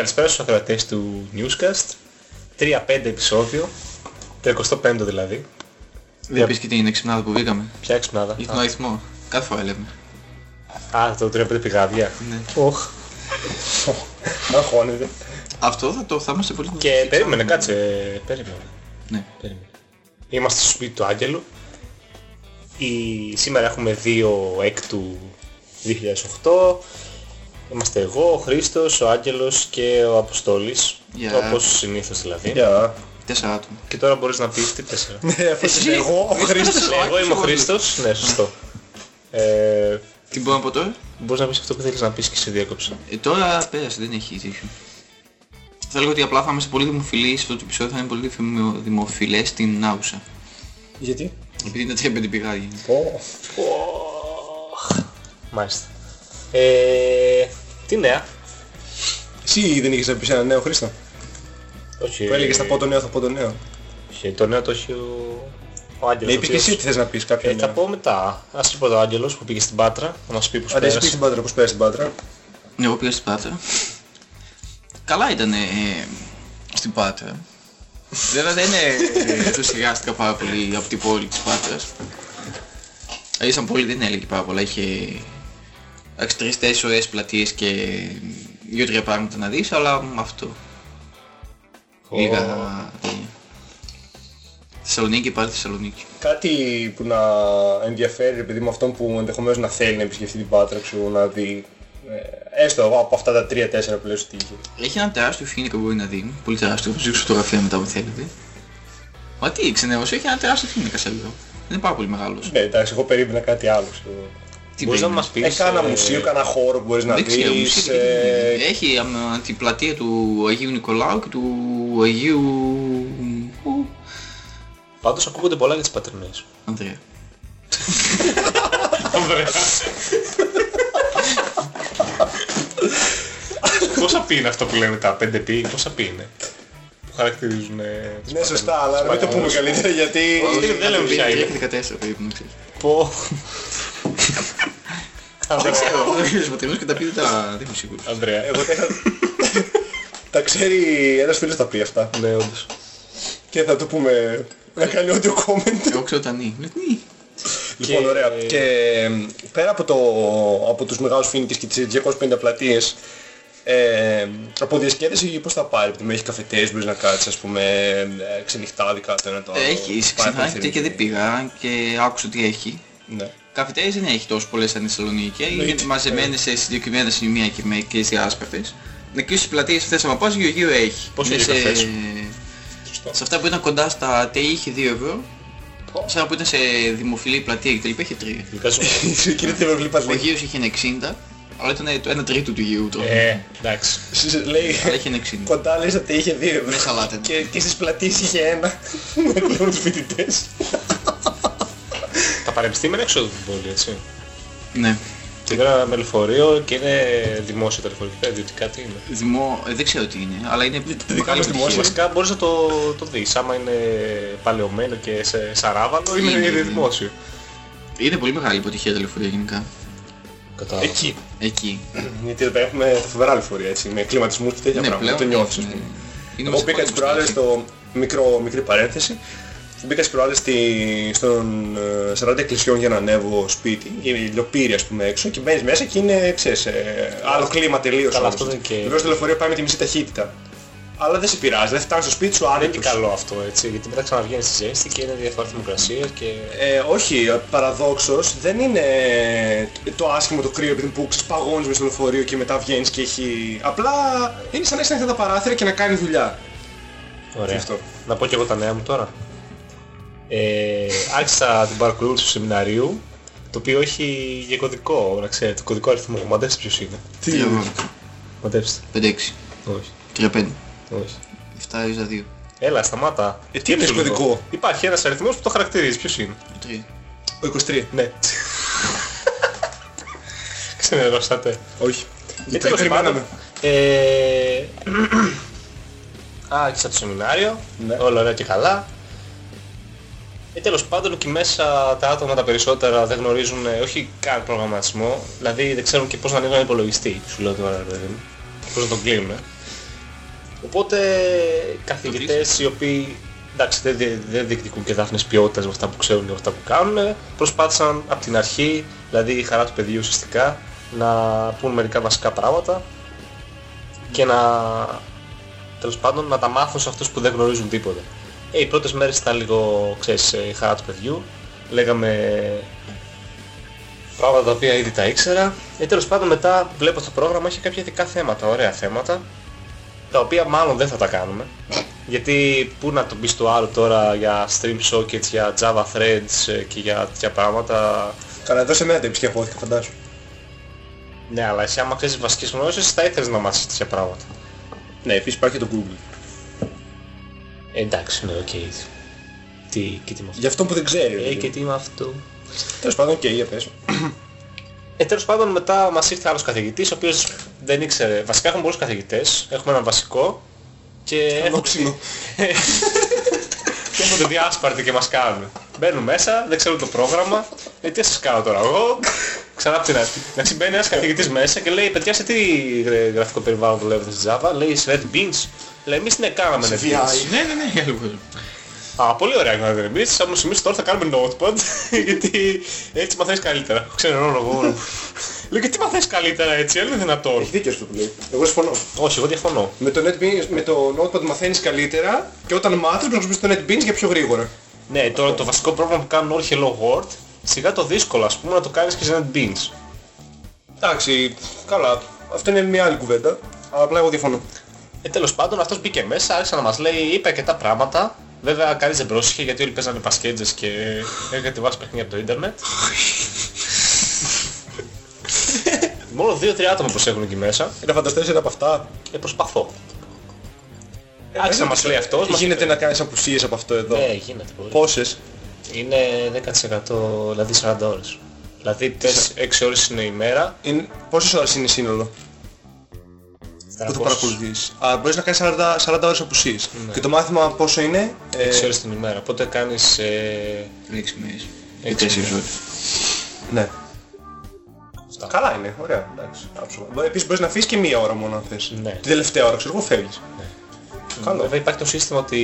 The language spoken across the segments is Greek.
Καλησπέρα στους ακροατές του Newscast. 3-5 επεισόδιο. Το 25ο δηλαδή. Δεν πεις και την εξυπνάδα που βγήκαμε. Ποια εξυπνάδα; Ή τον αριθμό. Κάθε φορά λέμε. Α, το 3-5 πηγάδια. Ναι. Οχ. Αγχώνεται. Αυτό θα το θα είμαστε πολύ Και περίμενε, κάτσε. Περίμενε. Ναι. περίμενε. Είμαστε στο σπίτι του Άγγελου. Η... Σήμερα έχουμε 2 έκτου 2008. Είμαστε εγώ, ο Χρήστος, ο Άγγελος και ο Αποστόλης. Γεια. Όπως συνήθως δηλαδή. Γεια. Τέσσερα άτομα. Και τώρα μπορείς να πεις τι τέσσερα. Ναι, αφού Εσύ. είσαι εγώ, ο Χρήστος. Ναι, εγώ είμαι ο Χρήστος. Ναι, σωστό. Ε, Τι μπορώ να πω τώρα; μπορείς να πεις αυτό που θέλεις να πεις και σε διάκοψα. Ε, τώρα πέρασε, δεν έχει τέτοιο. Θα έλεγα ότι απλά θα είμαστε πολύ δημοφιλείς, αυτό το επεισόδιο θα είναι πολύ δημο- δημοφιλές στην Άουσα. Γιατί; Επειδή είναι τρία πέντε πηγάδια. Πω. Μάλιστα. Ε, τι νέα; Εσύ δεν είχες να πεις ένα νέο Χρήστο; Όχι. Που έλεγες θα πω το νέο, θα πω το νέο. Όχι, το νέο το έχει ο, ο Άγγελος. Ναι, ο είπες και οποίος- εσύ τι θες να πεις κάποιο Ε, θα νέο. πω μετά. Ας πω το Άγγελος που πήγε στην Πάτρα, να μας πει πώς Άντε εσύ πήγες πέρασε. στην Πάτρα, πώς πέρασε την Πάτρα. Ναι, εγώ πήγα στην Πάτρα. Καλά ήταν ε, στην Πάτρα. Βέβαια δεν ε, ενθουσιάστηκα πάρα πολύ από την πόλη της Πάτρας. Δηλαδή σαν πόλη δεν έλεγε πάρα πολλά. Είχε εντάξει, τρεις-τέσσερις ωραίες πλατείες και δύο-τρία πράγματα να δεις, αλλά με αυτό. Λίγα τέτοια. Θεσσαλονίκη πάλι Θεσσαλονίκη. Κάτι που να ενδιαφέρει επειδή με αυτόν που ενδεχομένως να θέλει να επισκεφτεί την Πάτρα, ξέρω, να δει ε, έστω από αυτά τα 3-4 που λες ότι είχε. Έχει ένα τεράστιο φοίνικα που μπορεί να δει. Πολύ τεράστιο. Θα δείξω φωτογραφία μετά αν θέλετε. Μα τι, ξενέως, έχει ένα τεράστιο φοίνικα σε λίγο. Δεν είναι πάρα πολύ μεγάλος. Ναι, εντάξει, εγώ περίμενα κάτι άλλο. Ξέρω. Τι Μπορείς να περίμενες; μας πεις... Έχει κανένα ε, μουσείο, κανένα χώρο που μπορείς να Δεν ξέρω, δεις. μουσείο, ε, τι- Έχει αμα, την πλατεία του Αγίου Νικολάου και του Αγίου... Ου, Πάντως ακούγονται πολλά για τις πατρινές. Ανδρέα. Πόσα πει είναι αυτό που λένε τα 5 πι, πόσα πι είναι. Που χαρακτηρίζουν... ε, τις Ναι, πατρινές; σωστά, αλλά μην το πούμε καλύτερα γιατί... Όχι, δεν λέμε ποια είναι. Έχει 14 περίπου, να ξέρεις. Πω. Δεν ξέρω, ο πατρινός και τα πείτε τα... Δεν είμαι σίγουρος. Ανδρέα. Εγώ τα είχα... Τα ξέρει ένας φίλος τα πει αυτά. Ναι, όντως. Και θα το πούμε... Να κάνει audio comment. Εγώ ξέρω τα νη. Λέω, νη. Λοιπόν, Και- ωραία. Και πέρα από, το, από τους μεγάλους φοίνικες και τις 250 πλατείες, ε, από διασκέδαση πώς θα πάρει, επειδή έχει καφετές, μπορείς να κάτσεις, ας πούμε, ε, ξενυχτάδικα το ένα το άλλο. Έχει, Πάει ξενυχτάδικα πολύ και δεν πήγα και άκουσα τι έχει. Ναι. Καφετέρες δεν έχει τόσο πολλές σαν τη Θεσσαλονίκη. Είναι Εννοείται. μαζεμένες σε συγκεκριμένα σημεία και με και σε άσπαρτες. Εκεί στις πλατείες θες να πας γύρω γύρω έχει. Πόσο Είναι είναι σε... καφές; Σωστό. σε αυτά που ήταν κοντά στα ΤΕΙ είχε 2 ευρώ. Σε αυτά που ήταν σε δημοφιλή πλατεία και τα λοιπά είχε 3. Ειδικά σου- Είσαι κύριε Τεβερβλή Ο γύρος είχε 60, αλλά ήταν το 1 τρίτο του γύρου τώρα. Ε, εντάξει. Λέει, Αλλά είχε 60. κοντά λες ότι είχε δύο ευρώ. Με σαλάτα. Και, και στις πλατείες είχε ένα. Με κλείνουν τους φοιτητές. Τα πανεπιστήμια είναι έξω από την πόλη, έτσι. Ναι. Και τώρα με λεωφορείο και είναι δημόσια τα λεωφορεία, ιδιωτικά τι είναι. Δημό... ε, δεν ξέρω τι είναι, αλλά είναι δικά μεγάλη μας επιτυχία. δημόσια. Βασικά μπορείς να το, το δεις. Άμα είναι παλαιωμένο και σε σαράβαλο είναι, Είναι, είναι είναι. δημόσιο. Είναι πολύ μεγάλη υποτυχία τα λεωφορεία γενικά. Κατάλαβα. Εκεί. Εκεί. Γιατί εδώ πέρα έχουμε τα φοβερά λεωφορεία έτσι, με κλιματισμούς και τέτοια Ναι, πράγματα. πλέον Το νιώθεις, ας είναι- πούμε. είναι Εγώ μας μπήκα τις κόσμο προάλλες στο στο μικρό, μικρή παρένθεση. Μπήκα τις προάλλες στη, στον ε, 40 εκκλησιών για να ανέβω σπίτι, για λιοπύρι ας πούμε έξω και μπαίνεις μέσα και είναι, ξέρεις, ε, άλλο κλίμα τελείως. Καλά, όμως. αυτό δεν και- Βεβαίως το λεωφορείο πάει με τη μισή ταχύτητα. Αλλά δεν σε πειράζει, δεν φτάνεις στο σπίτι σου Δεν είναι άνετος. και καλό αυτό έτσι, γιατί μετά ξαναβγαίνεις στη ζέστη και είναι διαφορά θερμοκρασίας και... Ε, όχι, παραδόξως δεν είναι το άσχημο το κρύο επειδή που ξεσπαγώνεις μες στο λεωφορείο και μετά βγαίνεις και έχει... Απλά είναι σαν να έχεις ανοιχτά τα παράθυρα και να κάνεις δουλειά. Ωραία. Αυτό. Να πω και εγώ τα νέα μου τώρα. Ε, άρχισα την παρακολούθηση του σεμιναρίου, το οποίο έχει για κωδικό, να ξέρετε, κωδικό αριθμό. Μαντέψτε ποιος είναι. Τι Μαντέψτε. 5-6, Όχι. 35, Όχι. 7 ίζα 2, Έλα, σταμάτα. Ε, τι είναι Σκέψου λίγο. κωδικό; Υπάρχει ένας αριθμός που το χαρακτηρίζει. Ποιος είναι; 3. Ο 23. Ναι. Ξενερώσατε. Όχι. Και Γιατί τέλος περιμέναμε. πάντων, ε, άρχισα το σεμινάριο, Ναι. όλα ωραία και καλά. Ε, τέλος πάντων εκεί μέσα τα άτομα τα περισσότερα δεν γνωρίζουν ε, όχι καν προγραμματισμό, δηλαδή δεν ξέρουν και πώς να ανοίγουν ένα υπολογιστή, σου λέω τώρα ρε παιδί μου, και πώς να τον κλείνουν. Οπότε καθηγητές οι οποίοι εντάξει δεν, δεν, δεν διεκδικούν και δάφνες ποιότητας με αυτά που ξέρουν ή με αυτά που κάνουν προσπάθησαν από την αρχή, δηλαδή η χαρά του παιδιού ουσιαστικά, να πούν μερικά βασικά πράγματα και να τέλος πάντων να τα μάθουν σε αυτούς που δεν γνωρίζουν τίποτα. Ε, οι πρώτες μέρες ήταν λίγο, ξέρεις, η χαρά του παιδιού. Λέγαμε πράγματα τα οποία ήδη τα ήξερα. Ε, τέλος πάντων μετά βλέπω στο πρόγραμμα έχει κάποια ειδικά θέματα, ωραία θέματα, τα οποία μάλλον δεν θα τα κάνουμε. Γιατί πού να το πεις το άλλο τώρα για stream sockets, για Java threads ε, και για τέτοια πράγματα. Καλά, εδώ σε μένα δεν επισκεφώθηκα φαντάσου. Ναι, αλλά εσύ άμα ξέρεις βασικές γνώσεις θα ήθελες να μάθεις τέτοια πράγματα. Ναι, επίσης υπάρχει και το Google. Ε, εντάξει, ναι, οκ. Τι, και τι με αυτό. Για αυτό που δεν ξέρει. Ε, δηλαδή. και τι με αυτό. Τέλος πάντων, και για πες. Ε, τέλος πάντων μετά μας ήρθε άλλος καθηγητής, ο οποίος δεν ήξερε. Βασικά έχουμε πολλούς καθηγητές. Έχουμε έναν βασικό και έχουμε, Ανόξινο. και έχουμε το διάσπαρτη και μας κάνουν. Μπαίνουν μέσα, δεν ξέρουν το πρόγραμμα. Ε, τι θα σας κάνω τώρα εγώ; Ξανά από την αρχή. Να συμπαίνει ένας καθηγητής μέσα και λέει, παιδιά σε τι ε, γραφικό περιβάλλον δουλεύετε στη Java; Λέει, σε Red Beans. Λέει, εμείς ναι, κάναμε Red Beans. Ναι, ναι, ναι, για λίγο. Α, πολύ ωραία κάνατε εμείς, όμως εμείς τώρα θα κάνουμε notepad, γιατί έτσι μαθαίνεις καλύτερα. Ξέρω εγώ. Λέω και τι μαθαίνεις καλύτερα έτσι, αν είναι δυνατόν. Έχεις δίκιο αυτό που λέει. Εγώ συμφωνώ. Όχι, εγώ διαφωνώ. Με το, NetBeans, με το Notepad μαθαίνεις καλύτερα και όταν μάθεις πρέπει να χρησιμοποιήσεις το NetBeans για πιο γρήγορα. Ναι, τώρα το βασικό πρόβλημα που κάνουν όλοι Hello World, σιγά το δύσκολο ας πούμε να το κάνεις και σε NetBeans. Εντάξει, καλά. Αυτό είναι μια άλλη κουβέντα. Αλλά απλά εγώ διαφωνώ. Ε, τέλος πάντων αυτός μπήκε μέσα, άρχισε να μας λέει, είπε αρκετά πράγματα. Βέβαια κανείς δεν πρόσεχε γιατί όλοι παίζανε πασκέτζες και είχαν κατεβάσει παιχνίδια από το ίντερνετ. Μόνο 2-3 άτομα προσέχουν εκεί μέσα. Να φανταστείς ένα από αυτά. Ε, προσπαθώ. Άρχισε να μας λέει αυτός. μας Γίνεται είπε- να κάνεις απουσίες από αυτό εδώ. Ναι, γίνεται πολύ. Πόσες; Είναι 10% δηλαδή 40 ώρες. Δηλαδή πες 6 ώρες είναι η μέρα. Είναι... Πόσες ώρες είναι σύνολο; Που το 300 παρακολουθείς. Α, μπορείς να κάνεις 40, 40 ώρες απουσίες. Ναι. Και το μάθημα πόσο είναι. ε, 6 ώρες την ημέρα. Οπότε κάνεις... Ε, Έξι μέρες. Ή Έξι τέσσερις μέρες. ώρες. Ναι. αυτά. Καλά είναι, ωραία, εντάξει. άψογα. Μπο- Επίσης μπορείς να αφήσεις και μία ώρα μόνο αν θες. Ναι. Την τελευταία ώρα, ξέρω εγώ, φεύγεις. Καλό. Βέβαια υπάρχει το σύστημα ότι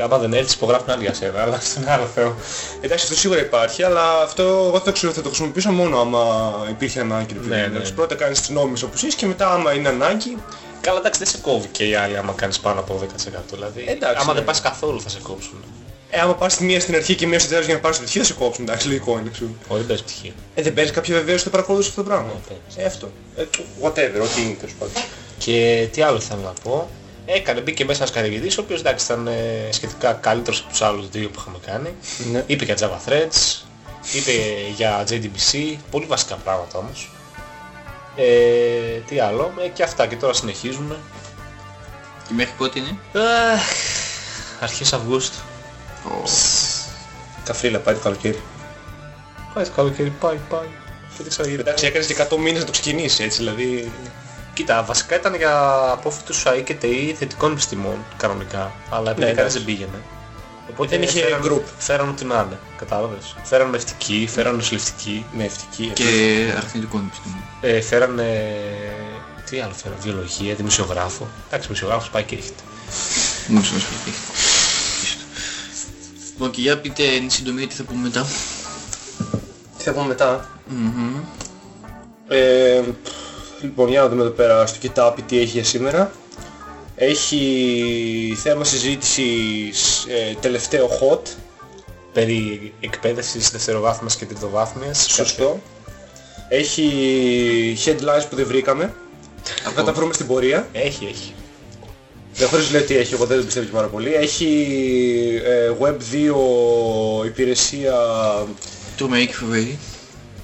άμα δεν έρθεις υπογράφουν άλλοι για σένα, αλλά αυτό είναι άλλο θέμα. Εντάξει, αυτό σίγουρα υπάρχει, αλλά αυτό εγώ θα το, ξέρω, θα το χρησιμοποιήσω μόνο άμα υπήρχε ανάγκη. Ναι, ναι. Δηλαδή, Πρώτα κάνεις τις νόμιμες απουσίες και μετά άμα είναι ανάγκη, Καλά εντάξει δεν σε κόβει και οι άλλοι άμα κάνεις πάνω από 10%. Δηλαδή Εντάξει, άμα ναι. δεν πας καθόλου θα σε κόψουν. ε, άμα πας τη μία στην αρχή και μία στο τέλος για να πάρεις το πτυχίο θα σε κόψουν, εντάξει, λογικό είναι. Ξέρω. Όχι δεν παίρνεις πτυχίο. Ε, δεν παίρνεις κάποια βεβαίωση στο παρακολούθηση αυτό το πράγμα. Ναι, παίρνεις. Ε, αυτό. Ε, το- whatever, ό,τι είναι τέλος πάντων. Και τι άλλο θέλω να πω. Έκανε, μπήκε μέσα ένας καθηγητής, ο οποίος εντάξει ήταν ε, σχετικά καλύτερος από τους άλλους δύο που είχαμε κάνει. Ναι. Είπε για Java Threads, είπε για JDBC, πολύ βασικά πράγματα όμως. Ε, τι άλλο, ε, και αυτά και τώρα συνεχίζουμε. Και μέχρι πότε είναι; Αχ, αρχές Αυγούστου. Καφρίλα, πάει το καλοκαίρι. Πάει το καλοκαίρι, πάει, πάει. Και δεν ξαναγίνει. Εντάξει, έκανες και 100 μήνες να το ξεκινήσεις έτσι, δηλαδή... Κοίτα, βασικά ήταν για απόφοιτους ΑΕ και ΤΕΙ θετικών επιστημών κανονικά, αλλά επειδή Ναι, κανείς εντάξει. δεν πήγαινε. Οπότε Δεν είχε φέραν, group. Φέραν ό,τι να είναι, κατάλαβες. Φέραν μευτική, φέραν νοσηλευτική, Με ευτυχία. Και αριθμητικό επιστήμο. ε, φέραν... τι άλλο φέραν, βιολογία, δημοσιογράφο. Εντάξει, δημοσιογράφος πάει και έχετε. Μου σου πει. Λοιπόν και για πείτε εν συντομία τι θα πούμε μετά. Τι θα πούμε μετά; Μμμ. Ε, λοιπόν, για να δούμε εδώ πέρα στο κοιτάπι τι έχει για σήμερα. Έχει θέμα συζήτησης ε, τελευταίο hot. Περί εκπαίδευσης δευτεροβάθμιας και τριτοβάθμιας. Σωστό. Έχει headlines που δεν βρήκαμε. Θα τα βρούμε στην πορεία. Έχει, έχει. Δεν χωρίς λέει τι έχει, εγώ δεν το πιστεύω και πάρα πολύ. Έχει ε, Web 2 υπηρεσία Το Make for Ready.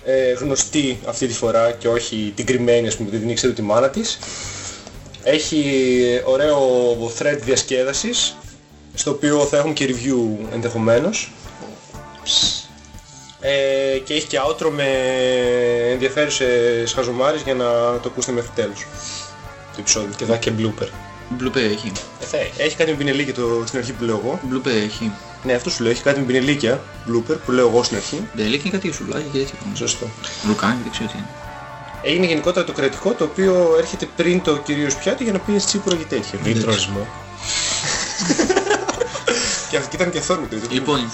Ε, γνωστή αυτή τη φορά και όχι την κρυμμένη ας πούμε, γιατί δεν ήξερε τη μάνα της. Έχει ωραίο thread διασκέδασης, στο οποίο θα έχουμε και review ενδεχομένως. Ε, και έχει και outro με ενδιαφέρουσες χαζομάρες για να το ακούσετε μέχρι τέλους το επεισόδιο. Και θα και blooper. Blooper έχει. Ε, θα έχει. Έχει κάτι με πινελίκια το, στην αρχή που λέω εγώ. Blooper έχει. Ναι, αυτό σου λέω, έχει κάτι με πινελίκια, blooper, που λέω εγώ στην αρχή. Δεν λέει και κάτι σουλάκια και έτσι. Σωστό. Βουλκάνι δεν ξέρω τι είναι. Έγινε γενικότερα το κρατικό το οποίο έρχεται πριν το κυρίως πιάτι για να πει τσίπουρο για τέτοια. Μην τροσμό. Και αυτή ήταν και θόρμητο. ήταν. Λοιπόν,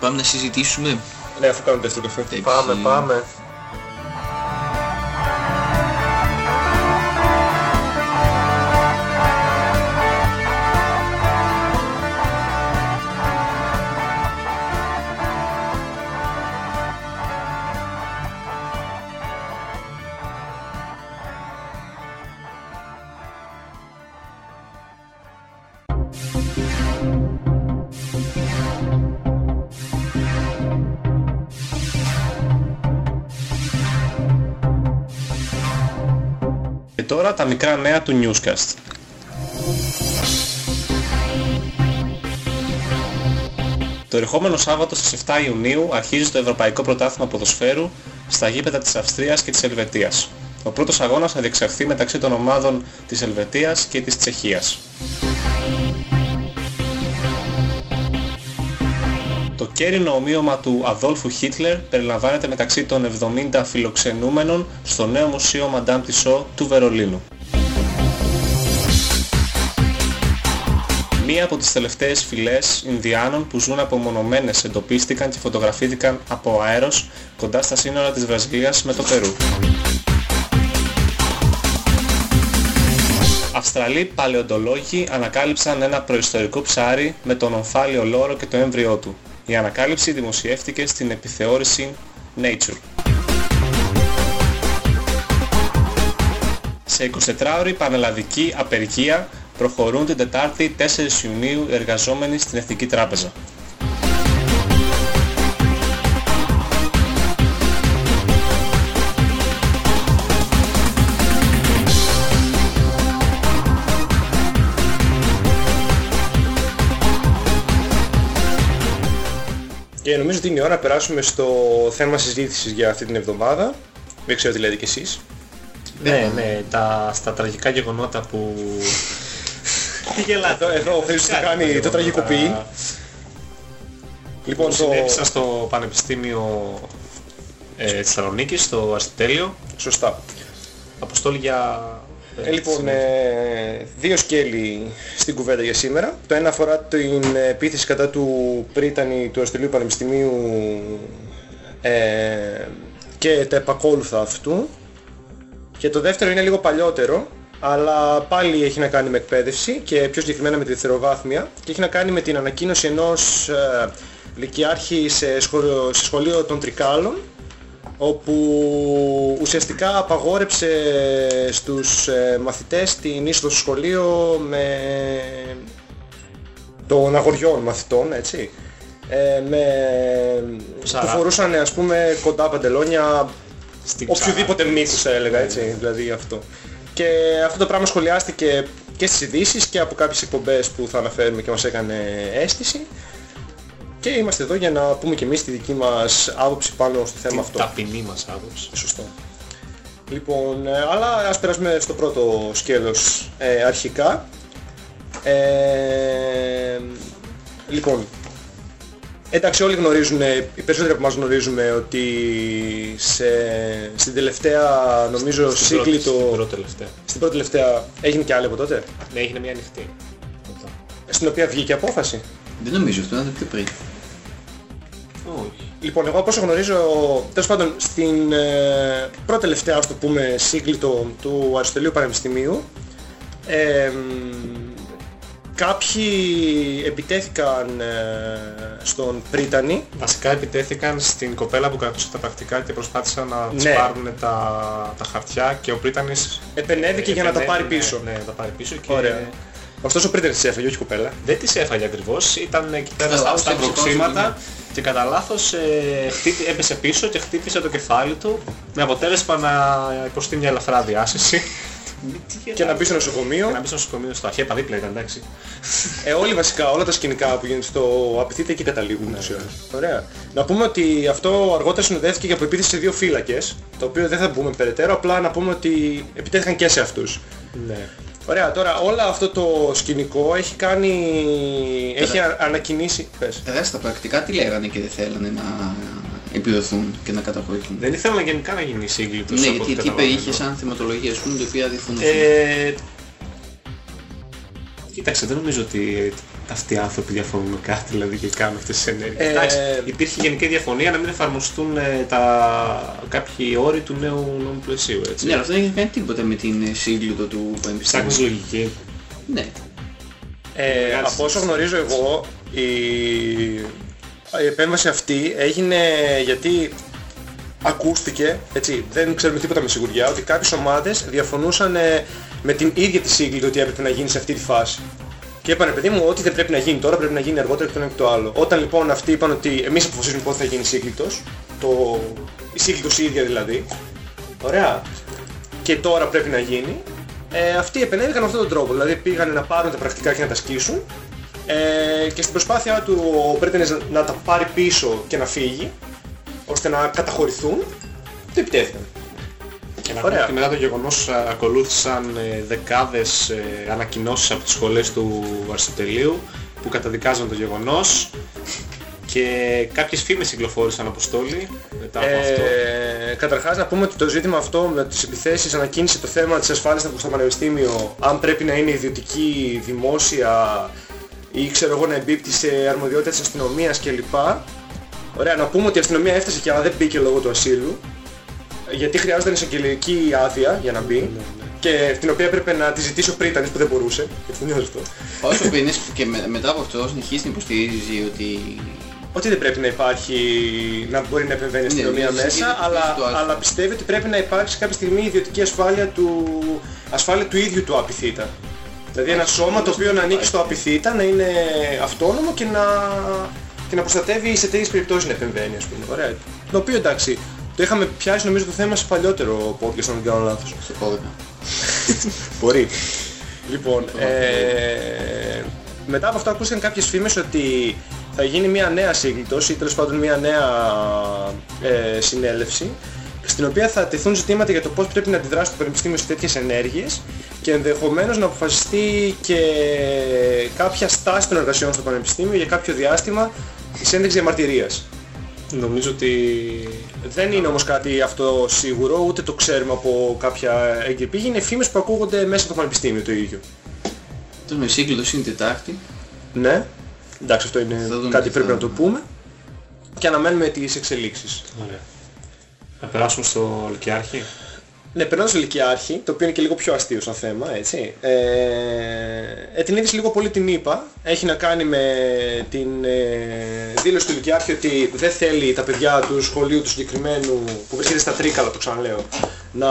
πάμε να συζητήσουμε. Ναι, αφού κάνουμε δεύτερο καφέ. Πάμε, πάμε. Μικρά νέα του Newscast. Το ερχόμενο Σάββατο στις 7 Ιουνίου αρχίζει το Ευρωπαϊκό Πρωτάθλημα Ποδοσφαίρου στα γήπεδα της Αυστρίας και της Ελβετίας. Ο πρώτος αγώνας θα διεξαχθεί μεταξύ των ομάδων της Ελβετίας και της Τσεχίας. Το κέρινο ομοίωμα του Αδόλφου Χίτλερ περιλαμβάνεται μεταξύ των 70 φιλοξενούμενων στο νέο μουσείο Madame Tussauds του Βερολίνου. Μία από τις τελευταίες φυλές Ινδιάνων που ζουν απομονωμένες εντοπίστηκαν και φωτογραφήθηκαν από αέρος κοντά στα σύνορα της Βραζιλίας με το Περού. Αυστραλοί παλαιοντολόγοι ανακάλυψαν ένα προϊστορικό ψάρι με τον ομφάλιο λόρο και το έμβριό του. Η ανακάλυψη δημοσιεύτηκε στην επιθεώρηση Nature. Σε 24ωρη πανελλαδική απεργία προχωρούν την Τετάρτη 4 Ιουνίου οι εργαζόμενοι στην Εθνική Τράπεζα. Και νομίζω ότι είναι η ώρα να περάσουμε στο θέμα συζήτησης για αυτή την εβδομάδα. Δεν ξέρω τι λέτε κι εσείς. Ναι, ναι, τα, στα τραγικά γεγονότα που... Τι γελάτε. Εδώ, εδώ ο Χρήστος θα κάνει το τραγικοποιεί. Λοιπόν, που το... συνέβησαν στο Πανεπιστήμιο ε, Θεσσαλονίκης, στο Αριστοτέλειο. Σωστά. Αποστόλη για... Ε, λοιπόν, ε, δύο σκέλη στην κουβέντα για σήμερα. Το ένα αφορά την επίθεση κατά του Πρίτανη του Αστελείου Πανεπιστημίου ε, και τα επακόλουθα αυτού. Και το δεύτερο είναι λίγο παλιότερο, αλλά πάλι έχει να κάνει με εκπαίδευση και πιο συγκεκριμένα με τη δευτεροβάθμια και έχει να κάνει με την ανακοίνωση ενός ε, λυκειάρχη σε σχολείο, σε σχολείο των Τρικάλων όπου ουσιαστικά απαγόρεψε στους ε, μαθητές την είσοδο στο σχολείο με των αγοριών μαθητών, έτσι. Ε, με... Ψαρά. που φορούσαν ας πούμε κοντά παντελόνια Στην οποιοδήποτε μύθους θα έλεγα έτσι, δηλαδή αυτό. Και αυτό το πράγμα σχολιάστηκε και στις ειδήσεις και από κάποιες εκπομπές που θα αναφέρουμε και μας έκανε αίσθηση. Και είμαστε εδώ για να πούμε και εμείς τη δική μας άποψη πάνω στο θέμα Την αυτό. ταπεινή μας άποψη. Σωστό. Λοιπόν, ε, αλλά ας περάσουμε στο πρώτο σκέλος ε, αρχικά. Ε, λοιπόν, εντάξει όλοι γνωρίζουν, οι περισσότεροι από εμάς γνωρίζουμε ότι σε, στην τελευταία νομίζω Στην πρώτη- σύγκλι το... Στην πρώτη τελευταία. Στην πρώτη τελευταία έγινε και άλλη από τότε, Ναι, έγινε μια ανοιχτή. Μετά. στην οποία βγήκε απόφαση; Δεν νομίζω αυτό, ήταν πιο πριν. Όχι. Λοιπόν, εγώ από όσο γνωρίζω, τέλος πάντων, στην ε, πρώτη τελευταία, ας το πούμε, σύγκλιτο του Αριστοτελείου Πανεπιστημίου, ε, κάποιοι επιτέθηκαν ε, στον Πρίτανη, Βασικά επιτέθηκαν στην κοπέλα που κρατούσε τα πρακτικά και προσπάθησαν να της Ναι. πάρουν τα, τα χαρτιά και ο Πρίτανης επενέβηκε για να τα πάρει επενέβη, πίσω. Ναι, ναι, να τα πάρει πίσω και Ωραία. Ωστόσο ο Πρίτανης της έφαγε, όχι η κοπέλα. δεν τις έφαγε ακριβώς, ήταν εκεί πέρα Καλά, στα, ως στα τεχνικός προξήματα είναι. και κατά λάθος ε, χτύπη- έπεσε πίσω και χτύπησε το κεφάλι του με αποτέλεσμα να υποστεί μια ελαφρά διάσηση. Και να μπεις στο Και να νοσοκομείο. μπεις στο νοσοκομείο στο αχέπα δίπλα ήταν εντάξει. Ε, όλοι βασικά, όλα τα σκηνικά που γίνονται στο απαιτείται εκεί καταλήγουν ούτως ή άλλως. Ωραία. Να πούμε ότι αυτό αργότερα συνοδεύτηκε για προεπίθεση σε δύο φύλακες, το οποίο δεν θα πούμε περαιτέρω, απλά να πούμε ότι επιτέθηκαν και σε αυτούς. Ναι. Ωραία, τώρα όλο αυτό το σκηνικό έχει κάνει... έχει α- ανακοινήσει... Πες. Ρε στα πρακτικά τι λέγανε και δεν θέλανε να επιδοθούν και να καταχωρηθούν. Δεν ήθελα γενικά να γίνει σύγκλιτος Ναι, από γιατί ό,τι εκεί καταλαβαίνω. είχε σαν θεματολογία, ας πούμε, τα οποία διαφωνούσαν. Ε, κοίταξε, δεν νομίζω ότι αυτοί οι άνθρωποι διαφωνούν με κάτι δηλαδή και κάνουν αυτές τις ενέργειες. Ε, Εντάξει, υπήρχε γενική διαφωνία να μην εφαρμοστούν ε, τα... κάποιοι όροι του νέου νόμου πλαισίου, έτσι. Ναι, αλλά αυτό δεν έχει κάνει τίποτα με την ε, σύγκλιτο του Ψάχνεις πανεπιστημίου. λογική. Ναι. Ε, Μεγάλη από όσο συζήτηση. γνωρίζω εγώ, η, η επέμβαση αυτή έγινε γιατί ακούστηκε, έτσι, δεν ξέρουμε τίποτα με σιγουριά, ότι κάποιες ομάδες διαφωνούσαν ε, με την ίδια τη σύγκληση ότι έπρεπε να γίνει σε αυτή τη φάση. Και είπανε παιδί μου ότι δεν πρέπει να γίνει τώρα, πρέπει να γίνει αργότερα και το ένα και το άλλο. Όταν λοιπόν αυτοί είπαν ότι εμείς αποφασίζουμε πότε θα γίνει σύγκλητος, το, η σύγκλητος η ίδια δηλαδή, ωραία, και τώρα πρέπει να γίνει, ε, αυτοί επενέβηκαν με αυτόν τον τρόπο. Δηλαδή πήγαν να πάρουν τα πρακτικά και να τα σκίσουν ε, και στην προσπάθειά του ο Πρέτενες να τα πάρει πίσω και να φύγει, ώστε να καταχωρηθούν, το επιτέθηκαν. Και να Ωραία. πούμε ότι μετά το γεγονός α, ακολούθησαν ε, δεκάδες ε, ανακοινώσεις από τις σχολές του Αριστοτελείου που καταδικάζαν το γεγονός και κάποιες φήμες κυκλοφόρησαν αποστόλη μετά από αυτό. Ε, καταρχάς να πούμε ότι το ζήτημα αυτό με τις επιθέσεις ανακοίνησε το θέμα της ασφάλειας στο Πανεπιστήμιο αν πρέπει να είναι ιδιωτική, δημόσια ή ξέρω εγώ να εμπίπτει σε αρμοδιότητα της αστυνομίας κλπ. Ωραία, να πούμε ότι η αστυνομία έφτασε και αλλά δεν μπήκε λόγω του ασύλου γιατί χρειάζονταν εισαγγελική άδεια για να μπει και την οποία έπρεπε να τη ζητήσει ο πρίτανης που δεν μπορούσε. Και αυτό είναι αυτό. Όσο πίνεις και με- μετά από αυτό συνεχίζει να υποστηρίζει ότι Ότι δεν πρέπει να υπάρχει, να μπορεί να επεμβαίνει η Ναι, αστυνομία ναι, μέσα, είναι αλλά, το άλλο. αλλά πιστεύει ότι πρέπει να υπάρξει κάποια στιγμή ιδιωτική ασφάλεια του, ασφάλεια του ίδιου του απειθήτα. Δηλαδή ένα σώμα το οποίο να ανήκει στο απειθήτα, να είναι αυτόνομο και να, και να προστατεύει σε τέτοιες περιπτώσεις να επεμβαίνει ας πούμε. Ωραία. Το οποίο εντάξει, το είχαμε πιάσει νομίζω το θέμα σε παλιότερο podcast αν δεν κάνω λάθος. στο κώδικα. Μπορεί. Λοιπόν, ε, μετά από αυτό ακούστηκαν κάποιες φήμες ότι θα γίνει μια νέα σύγκλητος ή τέλος πάντων μια νέα ε, συνέλευση στην οποία θα τεθούν ζητήματα για το πώς πρέπει να αντιδράσει το Πανεπιστήμιο σε τέτοιες ενέργειες και ενδεχομένως να αποφασιστεί και κάποια στάση των εργασιών στο Πανεπιστήμιο για κάποιο διάστημα της ένδειξης διαμαρτυρίας. Νομίζω ότι Δεν είναι όμως κάτι αυτό σίγουρο, ούτε το ξέρουμε από κάποια έγκυρη πηγή. Είναι φήμες που ακούγονται μέσα από το Πανεπιστήμιο το ίδιο. Τώρα με σύγκλιτος είναι Τετάρτη. Ναι. Εντάξει, αυτό είναι Θα δούμε κάτι τι πρέπει θα- να το πούμε. Και αναμένουμε τις εξελίξεις. Ωραία. Να περάσουμε στο Λυκειάρχη. Ναι, περνάω στο Λυκειάρχη, το οποίο είναι και λίγο πιο αστείο σαν θέμα, έτσι. Ε, ε, την είδηση λίγο πολύ την είπα. Έχει να κάνει με την ε, δήλωση του Λυκειάρχη ότι δεν θέλει τα παιδιά του σχολείου του συγκεκριμένου, που βρίσκεται στα Τρίκαλα, το ξαναλέω, να,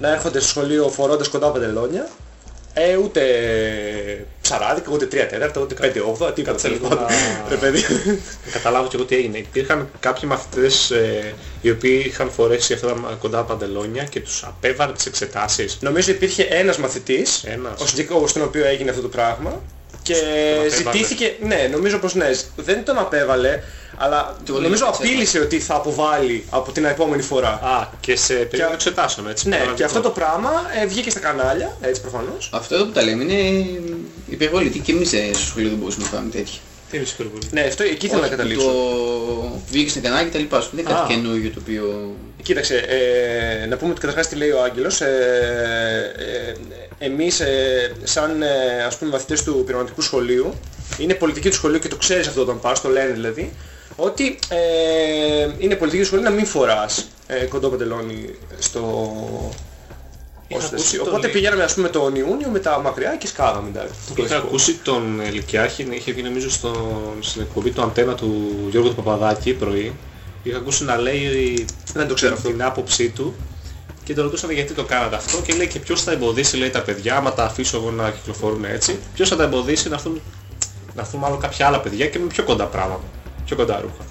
να έρχονται στο σχολείο φορώντας κοντά παντελόνια. Ε, ούτε ψαράδικα, ούτε τρία τέταρτα, ούτε πέντε όγδοα, τίποτα τέλος Θέλω πάντων. να- Ρε παιδί. Να καταλάβω και εγώ τι έγινε. Υπήρχαν κάποιοι μαθητές ε, οι οποίοι είχαν φορέσει αυτά τα κοντά παντελόνια και τους απέβαλε τις εξετάσεις. Νομίζω υπήρχε ένας μαθητής, Ένας. ο συγκεκ- στον οποίο έγινε αυτό το πράγμα και απέβαλε. ζητήθηκε, ναι, νομίζω πως ναι, δεν τον απέβαλε, αλλά Το νομίζω λίγο απείλησε ότι θα αποβάλει από την επόμενη φορά. Α, και σε περίοδο εξετάσεων, έτσι. ναι, πραγματικό. και αυτό το πράγμα ε, βγήκε στα κανάλια, έτσι προφανώς. Αυτό εδώ που τα λέμε είναι υπερβολή. Τι και εμείς ε, στο σχολείο δεν μπορούσαμε να κάνουμε τέτοια. Τι είναι υπερβολή; Ναι, αυτό εκεί ήθελα να Όχι, καταλήξω. Το βγήκε στην κανάλι και τα λοιπά. Δεν είναι Α. κάτι καινούργιο το οποίο... Κοίταξε, ε, να πούμε ότι καταρχάς τι λέει ο Άγγελος. Ε, ε, εμείς ε, σαν ε, ας πούμε μαθητές του πειραματικού σχολείου, είναι πολιτική του σχολείου και το ξέρεις αυτό όταν πας, το λένε δηλαδή, ότι ε, είναι πολιτική του σχολείου να μην φοράς ε, κοντό παντελόνι στο... Είχα ως ακούσει θεσί. τον Οπότε Λι- πηγαίναμε ας πούμε τον Ιούνιο με τα μακριά και σκάγαμε εντάξει. Το Είχα κλασικό. ακούσει τον ε, Λυκειάρχη, είχε βγει νομίζω στο, στην εκπομπή του Αντένα του Γιώργου του Παπαδάκη πρωί. Είχα ακούσει να λέει Δεν το ξέρω αυτό. την άποψή του και τον ρωτούσαν γιατί το κάνατε αυτό και λέει και ποιος θα εμποδίσει λέει τα παιδιά άμα τα αφήσω εγώ να κυκλοφορούν έτσι ποιος θα τα εμποδίσει να έρθουν, να έρθουν μάλλον κάποια άλλα παιδιά και με πιο κοντά πράγματα, πιο κοντά ρούχα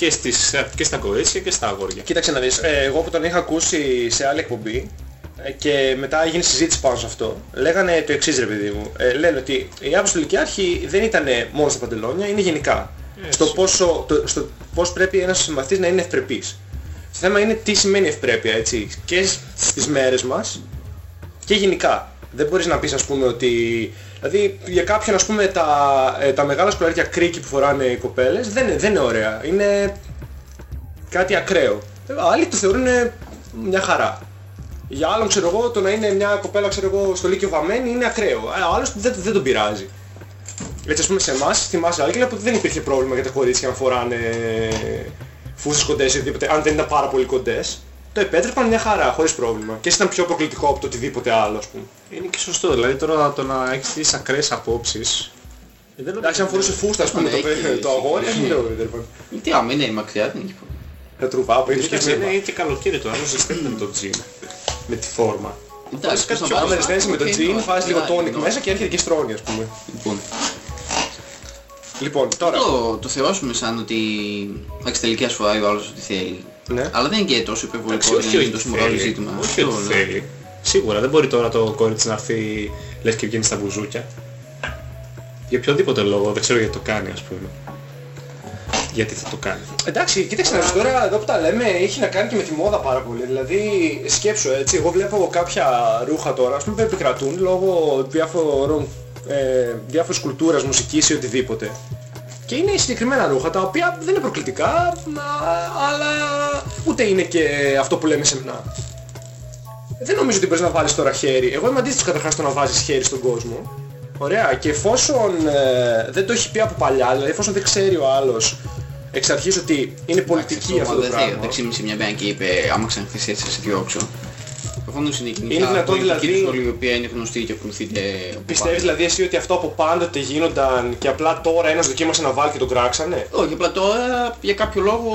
και, στις, και στα κορίτσια και στα αγόρια. Κοίταξε να δεις, ε, εγώ που τον είχα ακούσει σε άλλη εκπομπή ε, και μετά έγινε συζήτηση πάνω σε αυτό, λέγανε το εξής ρε παιδί μου. Ε, λένε ότι η άποψη του Λυκειάρχη δεν ήταν μόνο στα παντελόνια, είναι γενικά. Έτσι. Στο, πόσο, το, στο πώς πρέπει ένας μαθητής να είναι ευπρεπής. Το θέμα είναι τι σημαίνει ευπρέπεια, έτσι, και στις μέρες μας και γενικά. Δεν μπορείς να πεις ας πούμε ότι... Δηλαδή για κάποιον ας πούμε τα, ε, τα μεγάλα σκουλαρίκια κρίκι που φοράνε οι κοπέλες δεν, είναι- δεν είναι ωραία. Είναι κάτι ακραίο. Ε, Άλλοι το θεωρούν μια χαρά. Για άλλον ξέρω εγώ το να είναι μια κοπέλα ξέρω εγώ στο Λύκειο βαμμένη είναι ακραίο. Ε, Ο άλλος δεν, δεν τον πειράζει. Έτσι ας πούμε σε εμάς, θυμάσαι Άγγελα, που δεν υπήρχε πρόβλημα για τα κορίτσια να φοράνε φούστες κοντές ή οτιδήποτε, αν δεν ήταν πάρα πολύ κοντές. Το επέτρεπαν μια χαρά, χωρίς πρόβλημα. Και έτσι ήταν πιο προκλητικό από το οτιδήποτε άλλο ας πούμε. Είναι και σωστό, δηλαδή τώρα το να έχεις τις ακραίες απόψεις ε, δεν Εντάξει, αν φορούσε φούστα ας πούμε Ναι, το, έχει- το αγόρι, δεν λέω δεν είπαν. Γιατί άμα είναι μακριά δεν έχει πρόβλημα. Θα τρουβά από ίδιος και Κοίταξε, είναι ψήμα. και καλοκαίρι τώρα, άλλο ζεσταίνεται με το τζιν. Με τη φόρμα. Εντάξει, κάτι πώς πιο να Άμα πάρεις- ρεσταίνεσαι με το Οκ, τζιν, ναι, βάζεις λίγο ναι, τόνικ ναι. μέσα και έρχεται και στρώνει ας πούμε. Λοιπόν, Λοιπόν, τώρα. το, το θεωρώσουμε σαν ότι εντάξει τελικά σου φοράει ο άλλος ό,τι θέλει. Ναι. Αλλά δεν είναι και τόσο υπερβολικό, Εντάξει, δεν όχι είναι ότι τόσο μεγάλο θέλει. ζήτημα. Όχι Αυτό ότι λέω. θέλει. Σίγουρα δεν μπορεί τώρα το κορίτσι να έρθει λες και βγαίνει στα μπουζούκια. Για οποιοδήποτε λόγο, δεν ξέρω γιατί το κάνει ας πούμε. Γιατί θα το κάνει. Εντάξει, κοίταξε να δεις τώρα εδώ που τα λέμε έχει να κάνει και με τη μόδα πάρα πολύ. Δηλαδή σκέψου έτσι, εγώ βλέπω κάποια ρούχα τώρα ας πούμε που επικρατούν λόγω διάφορων, ε, διάφορης κουλτούρας, μουσικής ή οτιδήποτε. Και είναι συγκεκριμένα ρούχα τα οποία δεν είναι προκλητικά μα, αλλά ούτε είναι και αυτό που λέμε σεμνά. Δεν νομίζω ότι μπορείς να βάλεις τώρα χέρι. Εγώ είμαι αντίθετος καταρχάς στο να βάζεις χέρι στον κόσμο. Ωραία. Και εφόσον ε, δεν το έχει πει από παλιά, δηλαδή εφόσον δεν ξέρει ο άλλος εξ αρχής ότι είναι πολιτική αυτό το δεν πράγμα. Δεν ξύμισε μια μπάνια και είπε άμα ξαναχθείς έτσι θα σε διώξω. Προφανώς είναι κοινή Είναι δυνατόν, πολιτική δηλαδή- του σχολείου, η οποία είναι γνωστή και ακολουθείται από Πιστεύεις πάντα. δηλαδή εσύ ότι αυτό από πάντοτε γίνονταν και απλά τώρα ένας δοκίμασε να βάλει και τον κράξανε; Όχι, απλά τώρα για κάποιο λόγο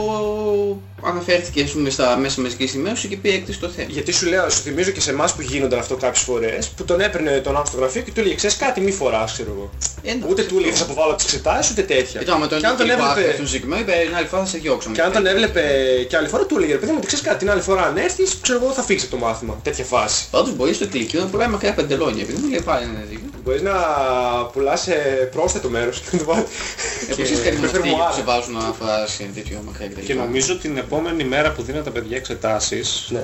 αναφέρθηκε ας πούμε, στα μέσα μαζικής ενημέρωσης και πήγε έκτης το θέμα. Γιατί σου λέω, σου θυμίζω και σε εμάς που γίνονταν αυτό κάποιες φορές, που τον έπαιρνε τον άνθρωπο στο γραφείο και του έλεγε ξέρεις κάτι μη φοράς ξέρω εγώ. Εντάξει, Ούτε του έλεγε αυτό. θα αποβάλω από τις εξετάσεις ούτε τέτοια. Και τώρα με τον και αν τον Νίκη Πάπα, έβλεπε, τον συγκεκριμένο είπε την άλλη φορά θα σε διώξω. και αν τον έβλεπε και άλλη φορά του έλεγε ρε παιδί μου ότι ξέρεις κάτι την άλλη φορά αν έρθεις ξέρω εγώ θα φύγεις από το μάθημα. Τέτοια φάση. Πάντως μπορείς στο κηλικείο να πουλάει μακριά παντελόνια, επειδή μου λέει πάρε ένα δίκιο. Μπορείς να πουλάς σε πρόσθετο μέρος και να το βάλεις. Επίσης Ε, κάτι με μαθητή που φερμουάρ. σε βάζουν να φοράς τέτοιο μακριά κτλ. Και νομίζω την επόμενη μέρα που δίναν τα παιδιά εξετάσεις Ναι.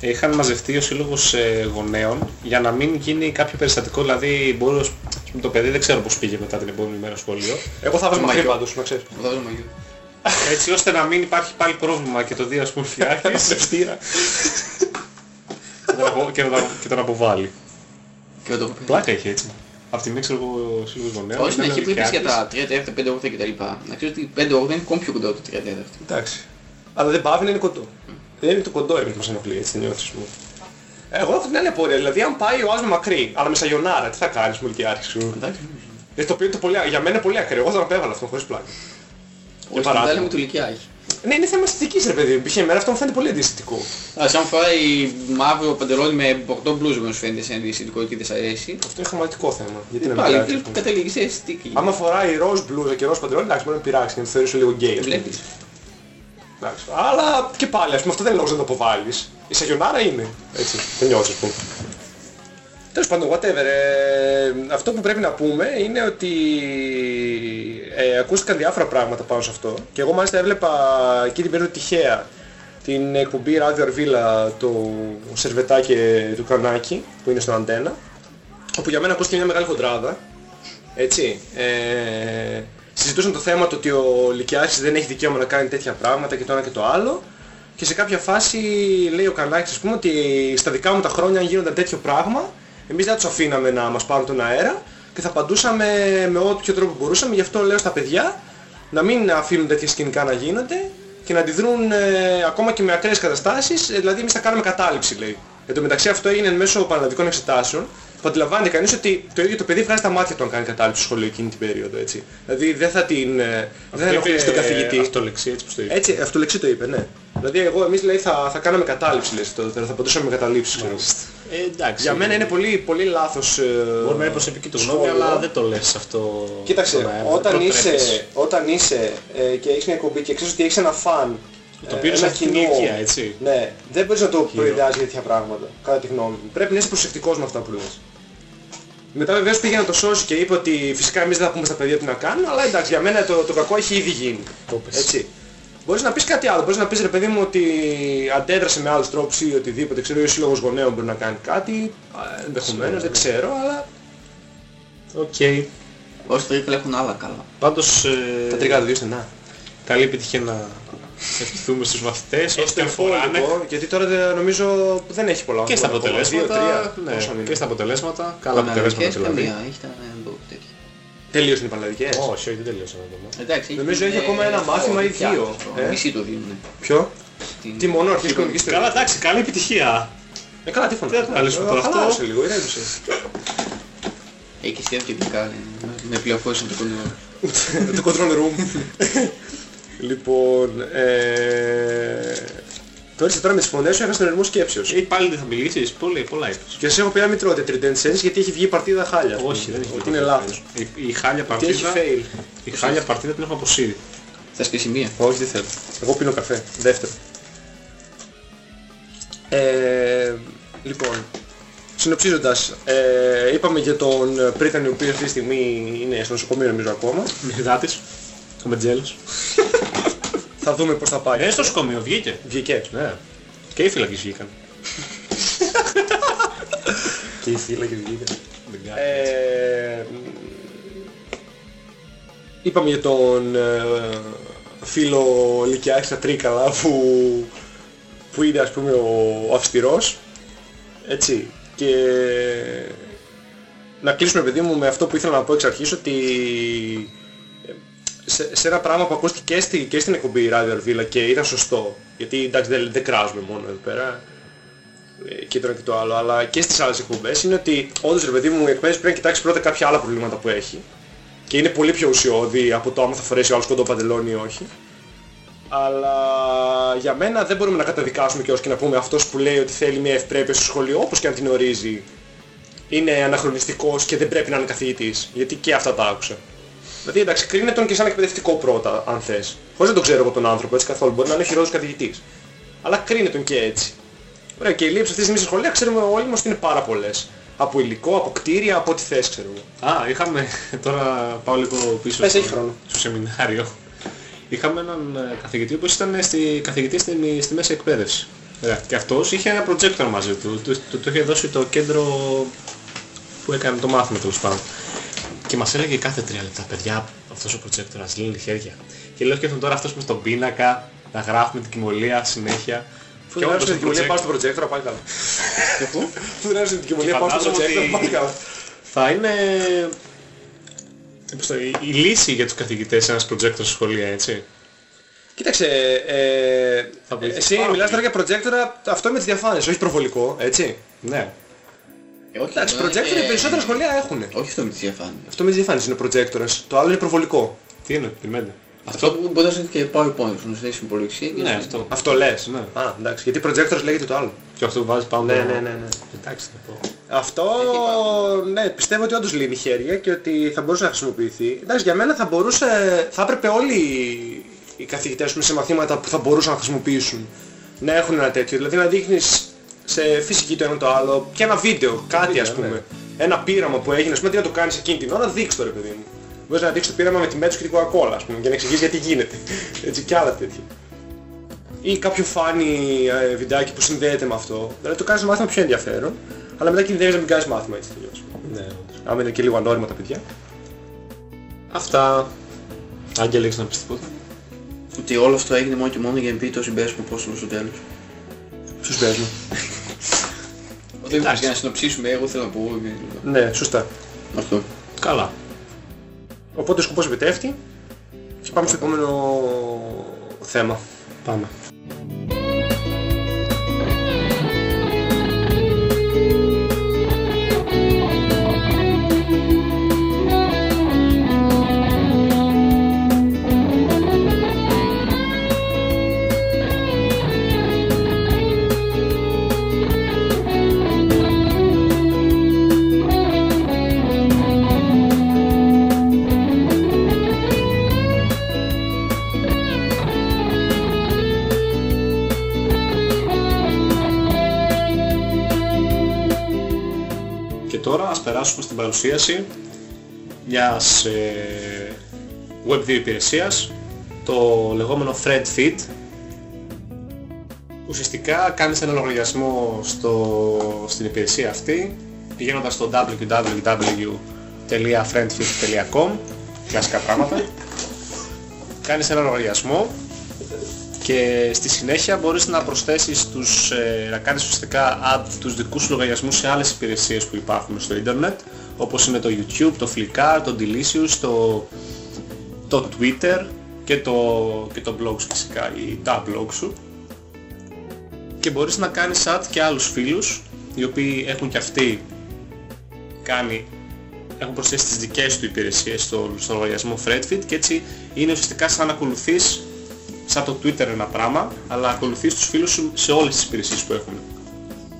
είχαν μαζευτεί ο σύλλογος ε, γονέων για να μην γίνει κάποιο περιστατικό, δηλαδή μπορεί ως- ας πούμε, το παιδί δεν ξέρω πώς πήγε μετά την επόμενη μέρα στο σχολείο, Εγώ θα βάζω Το μακρύ μαγιό. πάντως, να ξέρεις. Θα βάζω μαγιό. έτσι ώστε να μην υπάρχει πάλι πρόβλημα και το δει ας πούμε φτιάχνεις Δευτήρα. και τον απο- και τον- και τον αποβάλει. Και το παιδί. Πλάκα είχε έτσι. Απ' τη μία ξέρω εγώ ο σύλλογος γονέων. Όχι στην ήταν αρχή που είπες για Λυκιάκης. τα 3 τέταρτα, 5 όρθια κτλ. Να ξέρεις ότι 5 όρθια είναι ακόμη πιο κοντά από το 3 τέταρτα. Εντάξει. Αλλά δεν πάβει να είναι κοντό. Δεν είναι το κοντό εμείς που μας ενοχλεί, έτσι δεν νιώθεις. ας πούμε. Εγώ έχω την άλλη απορία, δηλαδή αν πάει ο άλλος με μακρύ, αλλά με σαγιονάρα, τι θα κάνεις με ηλικιάρχης σου. Εντάξει. Δηλαδή το οποίο είναι το πολύ, για μένα είναι πολύ ακραίο, εγώ θα το απέβαλα αυτό χωρίς πλάκα. Όχι, παράδειγμα. δεν μου του ηλικιά έχει. Ναι, είναι θέμα αισθητικής ρε παιδί μου, π.χ. εμένα αυτό μου φαίνεται πολύ αντιστοιχικό. Α, σαν φοράει μαύρο παντελόνι με μπορτό μπλούζο μου σου φαίνεται σαν αντισυντικό και δεν σ' αρέσει. Αυτό είναι χρωματικό θέμα. Γιατί να με Πάλι πειράξει. τι που καταλήγεις σε αισθητική. Άμα φοράει ροζ μπλούζα και ροζ παντελόνι, εντάξει, μπορεί να με πειράξει και να το θεωρήσω λίγο γκέι. ας πούμε. Βλέπεις. Εντάξει. Αλλά και πάλι, ας πούμε, αυτό δεν είναι λόγος να το αποβάλεις. Η σαγιονάρα είναι. Έτσι, δεν νιώθεις, ας πούμε. Τέλος πάντων, whatever. Ε, αυτό που πρέπει να πούμε είναι ότι ε, ακούστηκαν διάφορα πράγματα πάνω σε αυτό. Και εγώ μάλιστα έβλεπα εκεί την περίοδο τυχαία την εκπομπή Radio Αρβίλα του Σερβετά και του Κρανάκη που είναι στο Αντένα όπου για μένα ακούστηκε μια μεγάλη χοντράδα έτσι ε, συζητούσαν το θέμα του ότι ο Λυκιάρχης δεν έχει δικαίωμα να κάνει τέτοια πράγματα και το ένα και το άλλο. Και σε κάποια φάση λέει ο Καρνάκης ας πούμε ότι στα δικά μου τα χρόνια αν γίνονταν τέτοιο πράγμα εμείς δεν θα τους αφήναμε να μας πάρουν τον αέρα και θα απαντούσαμε με όποιο τρόπο μπορούσαμε. Γι' αυτό λέω στα παιδιά να μην αφήνουν τέτοια σκηνικά να γίνονται και να αντιδρούν ε, ακόμα και με ακραίες καταστάσεις, ε, δηλαδή εμείς θα κάνουμε κατάληψη λέει. Εν τω μεταξύ αυτό έγινε μέσω πανελλαδικών εξετάσεων που αντιλαμβάνεται κανείς ότι το ίδιο το παιδί βγάζει τα μάτια του αν κάνει κατάληψη στο σχολείο εκείνη την περίοδο έτσι. Δηλαδή δεν θα την... ε, δεν θα ενοχλήσει τον καθηγητή. Αυτολεξία έτσι πως το είπε. Έτσι, αυτολεξί το είπε, ναι. Δηλαδή εγώ εμείς λέει θα, θα κάναμε κατάληψη λέει στο θα απαντούσαμε με καταλήψεις. ξέρω. Ε, εντάξει. Για μένα είναι πολύ, πολύ λάθος... ε, Μπορεί να είναι προσωπική του γνώμη, σχόλιο. αλλά δεν το λες αυτό. Κοίταξε, στον αέρα. όταν Δεν το είσαι, πρέπεις. όταν είσαι ε, και έχεις μια εκπομπή και ξέρεις ότι έχεις ένα φαν Το ε, πήρες ένα αυτή την κοινό, ηλικία, έτσι. Ναι, δεν μπορείς να το προειδεάζεις για τέτοια πράγματα, κατά τη γνώμη μου. Πρέπει να είσαι προσεκτικός με αυτά που λες. Μετά βεβαίως πήγε να το σώσει και είπε ότι φυσικά εμείς δεν θα πούμε στα παιδιά τι να κάνουν, αλλά εντάξει, για μένα το, το κακό έχει ήδη γίνει. Το πες. Έτσι. Μπορείς να πεις κάτι άλλο, μπορείς να πεις ρε παιδί μου ότι αντέδρασε με άλλους τρόπους ή οτιδήποτε, ξέρω, ή ο σύλλογος γονέων μπορεί να κάνει κάτι, ε, ενδεχομένως, δεν ξέρω, αλλά Οκ. Όσοι τρίπλα έχουν άλλα καλά. Πάντως, ε, τα τριγά του δύο στενά. καλή επιτυχία να ευχηθούμε στους μαθητές, όσοι Στο δεν φοράνε. υπόλοιπο, γιατί τώρα δεν- νομίζω δεν έχει πολλά. Και στα Ακόμα, αποτελέσματα, δύο, τρία. ναι, Πόσα είναι; και στα αποτελέσματα, καλά αποτελέσματα Πανελλαδικές δηλαδή. καμία, έχει τα τέτοια. Τελείωσαν οι πανελλαδικές; Όχι, όχι, δεν τελείωσαν ακόμα. Εντάξει, Νομίζω έχει ε, ακόμα ένα μάθημα ή πια, δύο, αυτό. ε. Μισή το δίνουν. Ποιο; Την- Τι μόνο αρχής οικονομικής Καλά, θεωρίας. εντάξει, καλή επιτυχία. Ε, καλά, τι φωνάζεις. Δεν θα αναλύσουμε τώρα αυτό. Χαλάρωσε λίγο, ηρέμησε. Έχει και σχέδιο και ειδικά, ε, με- με πληροφόρηση από το κοντινό. το control room. λοιπόν, ε... Τώρα είσαι τώρα με τις φωνές σου έχασε τον ερμό σκέψεως. Ή πάλι δεν θα μιλήσεις, πολλά, πολλά είπες. Και σε έχω πει να μην τρώτε trident sense γιατί έχει βγει παρτίδα χάλια. Όχι, δεν έχει Ότι τίποτα. είναι λάθος. Η, η χάλια Και έχει παρτίδα, fail. η χάλια παρτίδα την έχω αποσύρει. Θες και σημεία; Όχι, δεν θέλω. Εγώ πίνω καφέ. Δεύτερο. Ε, λοιπόν, συνοψίζοντας, ε, είπαμε για τον Πρίτανη ο οποίος αυτή τη στιγμή είναι στο νοσοκομείο νομίζω ακόμα. Μυθδάτης, ο Μετζέλος. Θα δούμε πώς θα πάει. Ε, στο σκομείο βγήκε. Βγήκε. Ναι. Και οι φύλακες βγήκαν. Και οι φύλακες βγήκαν. Δεν κάνει. Ε, είπαμε για τον ε, φίλο Λυκιάκης στα Τρίκαλα που, που είναι ας πούμε ο, ο αυστηρός έτσι και να κλείσουμε παιδί μου με αυτό που ήθελα να πω εξ αρχής ότι ε, σε, σε ένα πράγμα που ακούστηκε και, στη, και στην εκπομπή Radio Αρβίλα και ήταν σωστό γιατί εντάξει δεν, δεν κράζουμε μόνο εδώ πέρα ε, και το ένα και το άλλο, αλλά και στις άλλες εκπομπές είναι ότι όντως ρε παιδί μου η εκπαίδευση πρέπει να κοιτάξει πρώτα κάποια άλλα προβλήματα που έχει και είναι πολύ πιο ουσιώδη από το άμα θα φορέσει ο άλλος κοντό παντελόνι ή όχι. Αλλά για μένα δεν μπορούμε να καταδικάσουμε και και να πούμε αυτός που λέει ότι θέλει μια ευπρέπεια στο σχολείο όπως και αν την ορίζει είναι αναχρονιστικός και δεν πρέπει να είναι καθηγητής. Γιατί και αυτά τα άκουσα. Δηλαδή εντάξει κρίνε τον και σαν εκπαιδευτικό πρώτα αν θες. Χωρίς να τον ξέρω εγώ τον άνθρωπο έτσι καθόλου. Μπορεί να είναι ο χειρότερος καθηγητής. Αλλά κρίνε τον και έτσι. Ωραία, και οι λήψεις αυτής της στιγμή στη σχολείας ξέρουμε όλοι μας ότι είναι πάρα πολλές. Από υλικό, από κτίρια, από ό,τι θες ξέρω εγώ. Α, είχαμε, τώρα πάω λίγο πίσω Πες, στο, έχει χρόνο. στο σεμινάριο. Είχαμε έναν ε, καθηγητή που ήταν στη, καθηγητή στη, στη μέση εκπαίδευση. Ωραία. Και αυτός είχε ένα projector μαζί του. Του, του, του είχε δώσει το κέντρο που έκανε το μάθημα τέλος πάντων. Και μας έλεγε κάθε τρία λεπτά, παιδιά, αυτός ο projector μας λύνει χέρια. Και λέω σκέφτομαι τώρα αυτός με στον πίνακα, να γράφουμε την κοιμωλία συνέχεια. Αφού Και δεν όντως άρεσε την το κοιμωλία projector- πάω στο projector, πάει καλά. Πού; Αφού δεν άρεσε την κοιμωλία Και πάω στο φαντάζομαι projector, ότι- πάει καλά. θα είναι πώς το- η, η λύση για τους καθηγητές ένας projector στη σχολεία, έτσι. Κοίταξε, ε, Θα βοηθήσει εσύ πάρα μιλάς πολύ. τώρα για projector, αυτό με τις διαφάνειες, όχι προβολικό, έτσι. Ναι. Ε, όχι, Εντάξει, τώρα, projector ε, οι περισσότερα σχολεία έχουν. Όχι αυτό με τις διαφάνειες. Αυτό με τις διαφάνειες είναι projectors, το άλλο είναι προβολικό. Τι είναι, περιμένετε. Αυτό που μπορείς να είναι και PowerPoint, να στείλεις υπολογιστή. και Ναι, να- αυτό. Αυτό λες. Ναι. Α, εντάξει, γιατί projectors λέγεται το άλλο. Και αυτό που βάζεις πάνω. Ναι, ναι, ναι, ναι. Εντάξει, θα πω. Αυτό, ναι, πιστεύω ότι όντως λύνει χέρια και ότι θα μπορούσε να χρησιμοποιηθεί. Εντάξει, για μένα θα μπορούσε, θα έπρεπε όλοι οι καθηγητές πούμε, σε μαθήματα που θα μπορούσαν να χρησιμοποιήσουν να έχουν ένα τέτοιο. Δηλαδή να δείχνεις σε φυσική το ένα το άλλο και ένα βίντεο, κάτι ας πούμε. Ένα πείραμα που έγινε, ας πούμε, τι να το κάνεις εκείνη την ώρα, δείξτε το ρε παιδί μου. Μπορείς να δείξεις το πείραμα με τη μέτρηση και την Coca-Cola, ας πούμε, για να εξηγήσεις γιατί γίνεται. Έτσι και άλλα τέτοια. Ή κάποιο φάνη ε, βιντεάκι που συνδέεται με αυτό. Δηλαδή το κάνεις το μάθημα πιο ενδιαφέρον, αλλά μετά κινδυνεύεις να μην κάνεις μάθημα έτσι τελείως. Ναι, όντως. Άμα είναι και λίγο ανώρημα τα παιδιά. Αυτά. Άγγελ, έχεις να πεις τίποτα; Ότι όλο αυτό έγινε μόνο και μόνο για να πει το συμπέρασμα πώς στο τέλος. Στους παίζουμε. Δεν είπες για να συνοψίσουμε, εγώ θέλω να πω ε, Ναι, σωστά. αυτό. Καλά. Οπότε ο σκοπός επιτεύχθη και πάμε στο επόμενο θέμα. Πάμε. Περάσουμε στην παρουσίαση μιας ε, Web2 υπηρεσίας, το λεγόμενο Thread Feed. Ουσιαστικά κάνεις ένα λογαριασμό στο, στην υπηρεσία αυτή, πηγαίνοντας στο www.friendfeed.com, κλασικά πράγματα. Κάνεις ένα λογαριασμό και στη συνέχεια μπορείς να προσθέσεις τους, ε, να κάνεις ουσιαστικά add τους δικούς σου λογαριασμούς σε άλλες υπηρεσίες που υπάρχουν στο ίντερνετ όπως είναι το YouTube, το Flickr, το Delicious, το, το Twitter και το, και το blog σου φυσικά ή τα blog σου. Και μπορείς να κάνεις add και άλλους φίλους οι οποίοι έχουν και αυτοί κάνει έχουν προσθέσει τις δικές του υπηρεσίες στο, στο λογαριασμό Fredfit και έτσι είναι ουσιαστικά σαν να ακολουθείς σαν το Twitter ένα πράγμα αλλά ακολουθείς τους φίλους σου σε όλες τις υπηρεσίες που έχουν.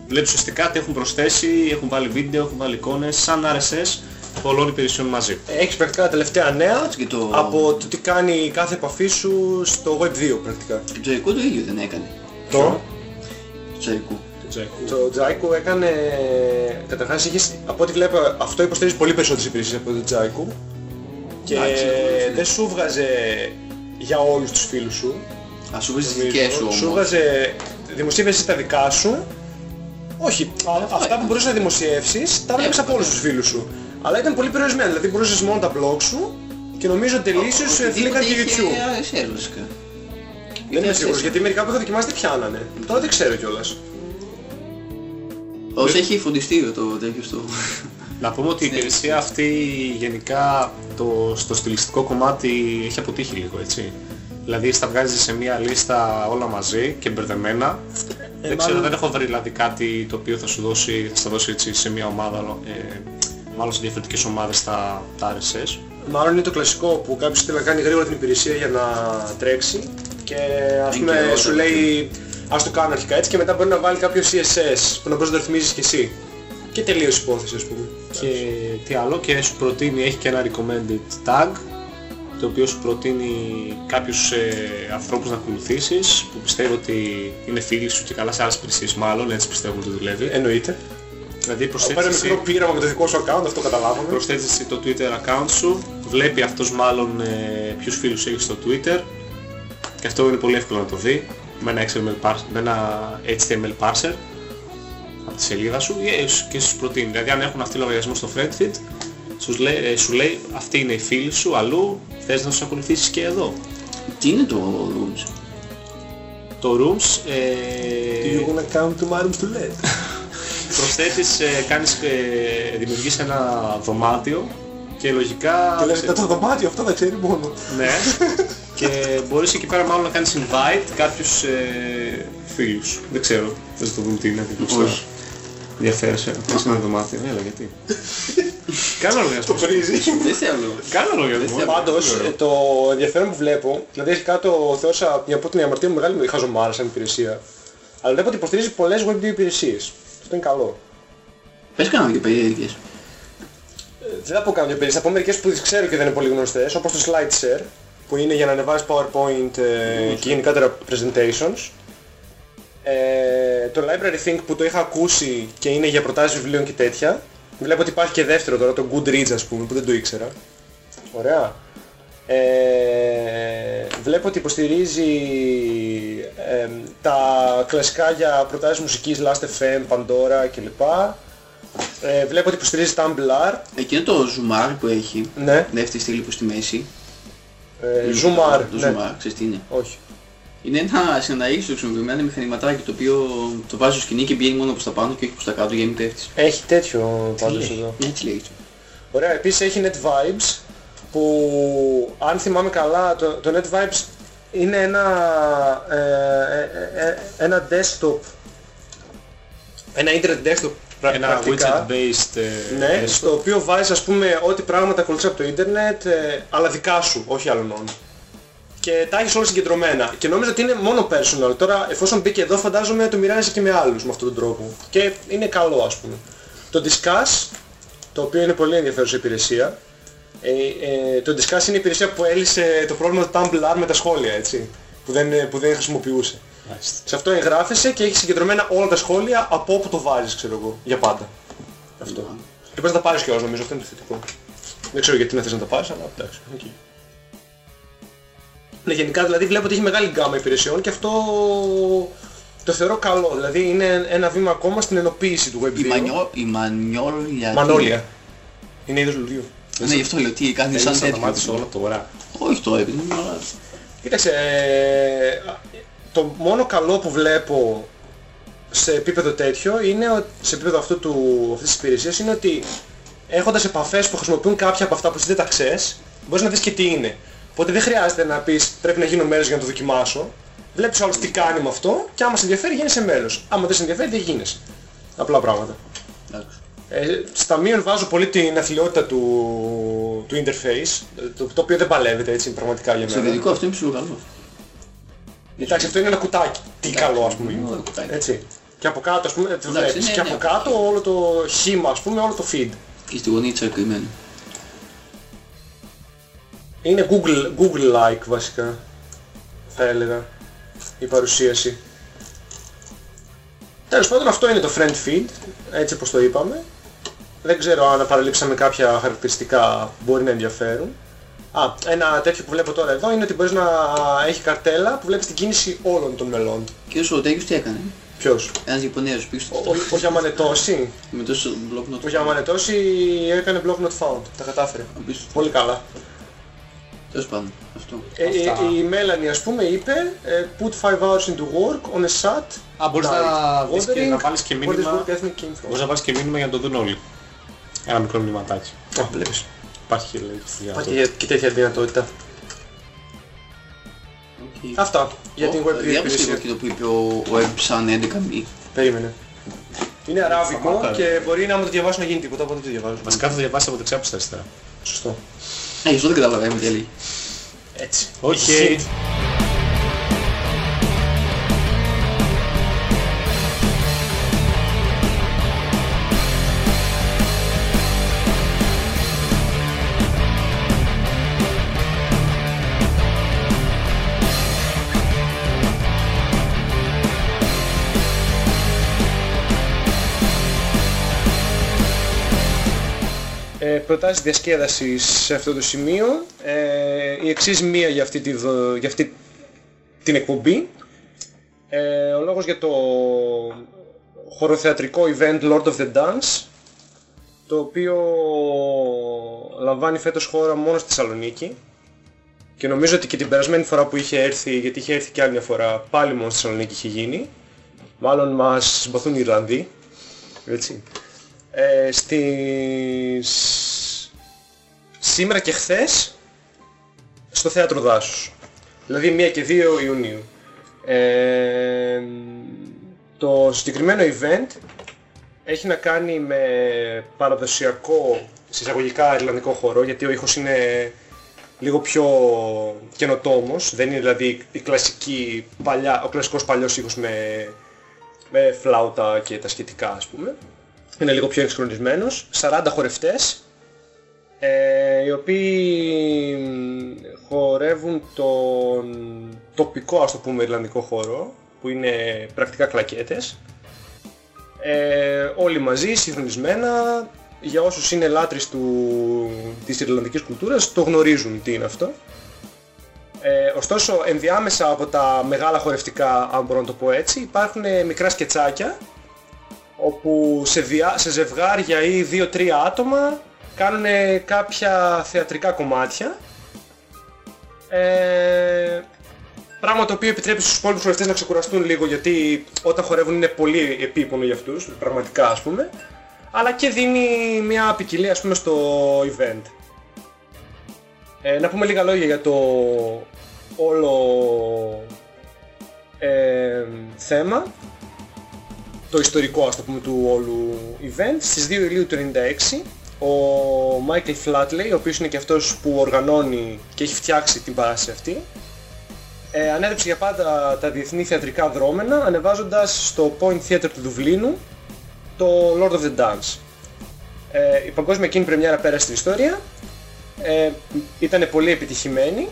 Βλέπεις ουσιαστικά τι έχουν προσθέσει, έχουν βάλει βίντεο, έχουν βάλει εικόνες σαν RSS πολλών υπηρεσιών μαζί. Έχεις πρακτικά τα τελευταία νέα Και το- από το τι κάνει κάθε επαφή σου στο Web 2 πρακτικά. Το Τζαϊκού το ίδιο δεν έκανε. Το, Το Τζαϊκού. Το Jaiku. το Jaiku έκανε... Καταρχάς είχες, από ό,τι βλέπω αυτό υποστηρίζει πολύ περισσότερες υπηρεσίες από το Jaiku και Εντάξει, ναι. δεν σου βγάζε για όλους τους φίλους σου. Α, σου βάζεις τις νομίζω. δικές σου Σου όμως. βγάζε δημοσίευες τα δικά σου. Όχι, αυτά είναι. που μπορούσες να δημοσιεύσεις τα βλέπεις από όλους τους φίλους σου. Αλλά ήταν πολύ περιορισμένα, δηλαδή μπορούσες μόνο τα blog σου και νομίζω τελείωσες Flickr Οτιδήποτε και είχε YouTube. RSS βασικά. Δεν είμαι Είχε σίγουρος RSS. γιατί μερικά που είχα δοκιμάσει δεν πιάνανε. Τώρα δεν ξέρω κιόλας. Όσο έχει φροντιστήριο το τέτοιο στο... Να πούμε ότι η υπηρεσία αυτή γενικά το, στο στιλιστικό κομμάτι έχει αποτύχει λίγο έτσι. Δηλαδή στα βγάζει σε μια λίστα όλα μαζί και μπερδεμένα. δεν ξέρω, μάλλον- δεν έχω βρει δηλαδή κάτι το οποίο θα σου δώσει, θα στα δώσει έτσι σε μια ομάδα, ε, μάλλον σε διαφορετικές ομάδες τα, τα RSS. Μάλλον είναι το κλασικό που κάποιος θέλει να κάνει γρήγορα την υπηρεσία για να τρέξει και ας Είναι πούμε και σου όλα. λέει ας το κάνω αρχικά έτσι και μετά μπορεί να βάλει κάποιο CSS που να μπορείς να το ρυθμίζεις κι εσύ. Και τελείωσε η υπόθεση ας πούμε. Και τι άλλο και σου προτείνει, έχει και ένα recommended tag το οποίο σου προτείνει κάποιους ε, ανθρώπους να ακολουθήσεις που πιστεύω ότι είναι φίλοι σου και καλά σε άλλες υπηρεσίες μάλλον, έτσι πιστεύω ότι δουλεύει. Εννοείται. δηλαδή Θα προσθέτεις πάρει εσύ, μικρό πείραμα με το δικό σου account, αυτό καταλάβαμε. προσθέτεις εσύ το Twitter account σου, βλέπει αυτός μάλλον ε, ποιους φίλους έχεις στο Twitter και αυτό είναι πολύ εύκολο να το δει με ένα, XML parser, με ένα HTML parser από τη σελίδα σου ε, και σου προτείνει. Δηλαδή αν έχουν αυτοί λογαριασμό στο Fredfit σου λέει, ε, σου λέει αυτοί είναι οι φίλοι σου αλλού, θες να τους ακολουθήσεις και εδώ. Τι είναι το Rooms; Το Rooms Do ε, you wanna come to my rooms to let? προσθέτεις, ε, κάνεις, ε, δημιουργείς ένα δωμάτιο και λογικά... Και λες το δωμάτιο αυτό δεν ξέρει μόνο. Ναι. και μπορείς εκεί πέρα μάλλον να κάνεις invite κάποιους ε, φίλους. Δεν ξέρω. Δεν το δούμε τι είναι. δεν ξέρω. Όχι. Ενδιαφέρεσαι. Πες ένα δωμάτιο. Έλα γιατί; Κάνω λογαριασμό. Πρίζει. Δεν θέλω. Κάνω λογαριασμό. Δεν Πάντως ε, το ενδιαφέρον που βλέπω, δηλαδή αρχικά το θεώρησα μια από την αμαρτία μου μεγάλη χαζομάρα σαν υπηρεσία. Αλλά βλέπω ότι υποστηρίζει πολλές web 2 υπηρεσίες. Αυτό είναι καλό. Πες κανένα και περίεργες. Δεν θα πω κάνω υπηρεσίες, θα πω μερικές που τις ξέρω και δεν είναι πολύ γνωστές, όπως το SlideShare, που είναι για να ανεβάζεις PowerPoint ε, και γενικότερα presentations. Ε, το Library Think που το είχα ακούσει και είναι για προτάσεις βιβλίων και τέτοια. Βλέπω ότι υπάρχει και δεύτερο τώρα, το Goodreads ας πούμε, που δεν το ήξερα. Ωραία. Ε, βλέπω ότι υποστηρίζει ε, τα κλασικά για προτάσεις μουσικής, Last.fm, Pandora κλπ. Ε, βλέπω ότι υποστηρίζει Tumblr. Εκείνο το Zoomar που έχει, Ναι. δεύτερη στήλη που στη μέση. Ε, Zoomar. Το ναι. Zoomar, ξέρεις τι είναι. Όχι. Είναι ένα συνανταγίστο χρησιμοποιημένο μηχανηματάκι το οποίο το βάζει στο σκηνή και πηγαίνει μόνο προς τα πάνω και όχι προς τα κάτω για να μην πέφτεις. Έχει τέτοιο πάντως εδώ. Έτσι λέγεται. Ωραία, επίσης έχει Net Vibes που αν θυμάμαι καλά το, το Net Vibes είναι ένα, ε, ε, ε, ένα desktop ένα internet desktop πρα- Ένα πρακτικά. widget based. ε, Ναι, desktop. στο οποίο βάζεις ας πούμε ό,τι πράγματα ακολουθείς από το ίντερνετ, ε, αλλά δικά σου, όχι άλλων. Και τα έχεις όλα συγκεντρωμένα. Και νόμιζα ότι είναι μόνο personal. Τώρα εφόσον μπήκε εδώ φαντάζομαι το μοιράζεσαι και με άλλους με αυτόν τον τρόπο. Και είναι καλό ας πούμε. Το Discuss, το οποίο είναι πολύ ενδιαφέρουσα υπηρεσία. Ε, ε, το Discuss είναι η υπηρεσία που έλυσε το πρόβλημα του Tumblr με τα σχόλια, έτσι. Που δεν, που δεν χρησιμοποιούσε. Μάλιστα. Σε αυτό εγγράφεσαι και έχεις συγκεντρωμένα όλα τα σχόλια από όπου το βάζεις, ξέρω εγώ, για πάντα. Αυτό. Και πες να τα πάρεις κιόλας νομίζω, αυτό είναι το θετικό. Δεν ξέρω γιατί να θες να τα πάρεις, αλλά εντάξει. οκ. Ναι, γενικά δηλαδή βλέπω ότι έχει μεγάλη γκάμα υπηρεσιών και αυτό το θεωρώ καλό. Δηλαδή είναι ένα βήμα ακόμα στην ενοποίηση του Web 2. Η Μανιό- Η Μανιόλια... Μανόλια. Είναι είδος λουλουδιού. Ναι, γι' αυτό λέω τι κάνει σαν Θέλεις να τα μάθεις τέτοιο. όλα τώρα. Όχι τώρα, επειδή είναι όλα... Κοίταξε, ε, το μόνο καλό που βλέπω σε επίπεδο τέτοιο είναι ότι, σε επίπεδο αυτού του, αυτής της υπηρεσίας είναι ότι έχοντας επαφές που χρησιμοποιούν κάποια από αυτά που εσύ δεν τα ξέρεις μπορείς να δεις και τι είναι. Οπότε δεν χρειάζεται να πεις πρέπει να γίνω μέλος για να το δοκιμάσω. Βλέπεις άλλος τι κάνει με αυτό και άμα σε ενδιαφέρει γίνεσαι μέλος. Άμα δεν σε ενδιαφέρει δεν γίνεσαι. Απλά πράγματα. Εντάξει. Ε, στα μείον βάζω πολύ την αθλειότητα του, του interface, το, το οποίο δεν παλεύεται έτσι πραγματικά για Στο μένα. δυτικό αυτό είναι ψιλοκαλό. Εντάξει, αυτό είναι ένα κουτάκι. Τι καλό ας πούμε. είναι ένα κουτάκι. Έτσι. Και από κάτω ας πούμε, το Εντάξει, βλέπεις. ναι, και ναι. από κάτω όλο το χήμα ας πούμε, όλο το feed. Και στη γωνία τσακριμένο. Είναι Google, Google-like βασικά, θα έλεγα, η παρουσίαση. Τέλος πάντων αυτό είναι το friend feed, έτσι όπως το είπαμε. Δεν ξέρω αν παραλείψαμε κάποια χαρακτηριστικά που μπορεί να ενδιαφέρουν. Α, ένα τέτοιο που βλέπω τώρα εδώ είναι ότι μπορείς να έχει καρτέλα που βλέπεις την κίνηση όλων των μελών. Και ο Σωτέγιος τι έκανε; Ποιος; Ένας Ιαπωνέζος πήγε στο Ο, ο, ο Γιαμανετόση. με τόσο μπλοκ να Ο Γιαμανετόση έκανε block not found. Τα κατάφερε. Απίστευτο. Πολύ καλά. Τέλος πάντων. Αυτό. Ε, ε, Αυτά. η Μέλανη ας πούμε είπε ε, put 5 hours into work on a sat. Α, μπορείς night. να βρεις και Wondering να βάλεις και where this μήνυμα, work ethic came from. μπορείς να βάλεις και μήνυμα για να το δουν όλοι. Ένα μικρό μηνυματάκι. Α, βλέπεις. Υπάρχει και λέει για αυτό. Υπάρχει και τέτοια δυνατότητα. Οκ. Αυτά για την Ω, web διάβασε λίγο υπηρεσία. και το που είπε ο, ο Epson 11 Περίμενε. Είναι αράβικο Σταμάτα, ρε. και μπορεί να μου το διαβάσω να γίνει τίποτα, οπότε δεν το διαβάζω. Βασικά θα το διαβάσεις από δεξιά προς τα αριστερά. Σωστό. Ε, γι' αυτό δεν καταλαβαίνουμε τι λέει. Έτσι. Οκ. Προτάσεις διασκέδασης σε αυτό το σημείο. Ε, η εξής μία για αυτή, τη, δο- για αυτή την εκπομπή. Ε, ο λόγος για το χωροθεατρικό event Lord of the Dance το οποίο λαμβάνει φέτος χώρα μόνο στη Θεσσαλονίκη και νομίζω ότι και την περασμένη φορά που είχε έρθει, γιατί είχε έρθει και άλλη μια φορά, πάλι μόνο στη Θεσσαλονίκη είχε γίνει. Μάλλον μας συμπαθούν οι Ιρλανδοί. Έτσι. Ε, στις... Σήμερα και χθες στο Θέατρο Δάσους. Δηλαδή 1 και 2 Ιουνίου. Ε, το συγκεκριμένο event έχει να κάνει με παραδοσιακό συσσαγωγικά ιρλανδικό χώρο γιατί ο ήχος είναι λίγο πιο καινοτόμος. Δεν είναι δηλαδή η κλασική παλιά, ο κλασικός παλιός ήχος με, με φλάουτα και τα σχετικά ας πούμε. Είναι λίγο πιο εξυγχρονισμένος. 40 χορευτές ε, οι οποίοι μ, χορεύουν τον τοπικό ας το πούμε ιρλανδικό χώρο που είναι πρακτικά κλακέτες. Ε, όλοι μαζί, συγχρονισμένα για όσους είναι λάτρεις του, της Ιρλανδικής κουλτούρας το γνωρίζουν τι είναι αυτό. Ε, ωστόσο ενδιάμεσα από τα μεγάλα χορευτικά αν μπορώ να το πω έτσι υπάρχουν ε, μικρά σκετσάκια όπου σε, διά, σε ζευγάρια ή δύο-τρία άτομα κάνουν κάποια θεατρικά κομμάτια. Ε, πράγμα το οποίο επιτρέπει στους υπόλοιπους χορευτές να ξεκουραστούν λίγο γιατί όταν χορεύουν είναι πολύ επίπονο για αυτούς, πραγματικά ας πούμε. Αλλά και δίνει μια ποικιλία ας πούμε στο event. Ε, να πούμε λίγα λόγια για το όλο ε, θέμα. Το ιστορικό ας το πούμε του όλου event. Στις 2 Ιουλίου του 96 ο Michael Flatley ο οποίος είναι και αυτός που οργανώνει και έχει φτιάξει την παράσταση αυτή ε, ανέδεψε για πάντα τα διεθνή θεατρικά δρόμενα ανεβάζοντας στο Point Theatre του Δουβλίνου το Lord of the Dance. Ε, η παγκόσμια εκείνη πρεμιέρα πέρασε στην ιστορία, ε, ήταν πολύ επιτυχημένη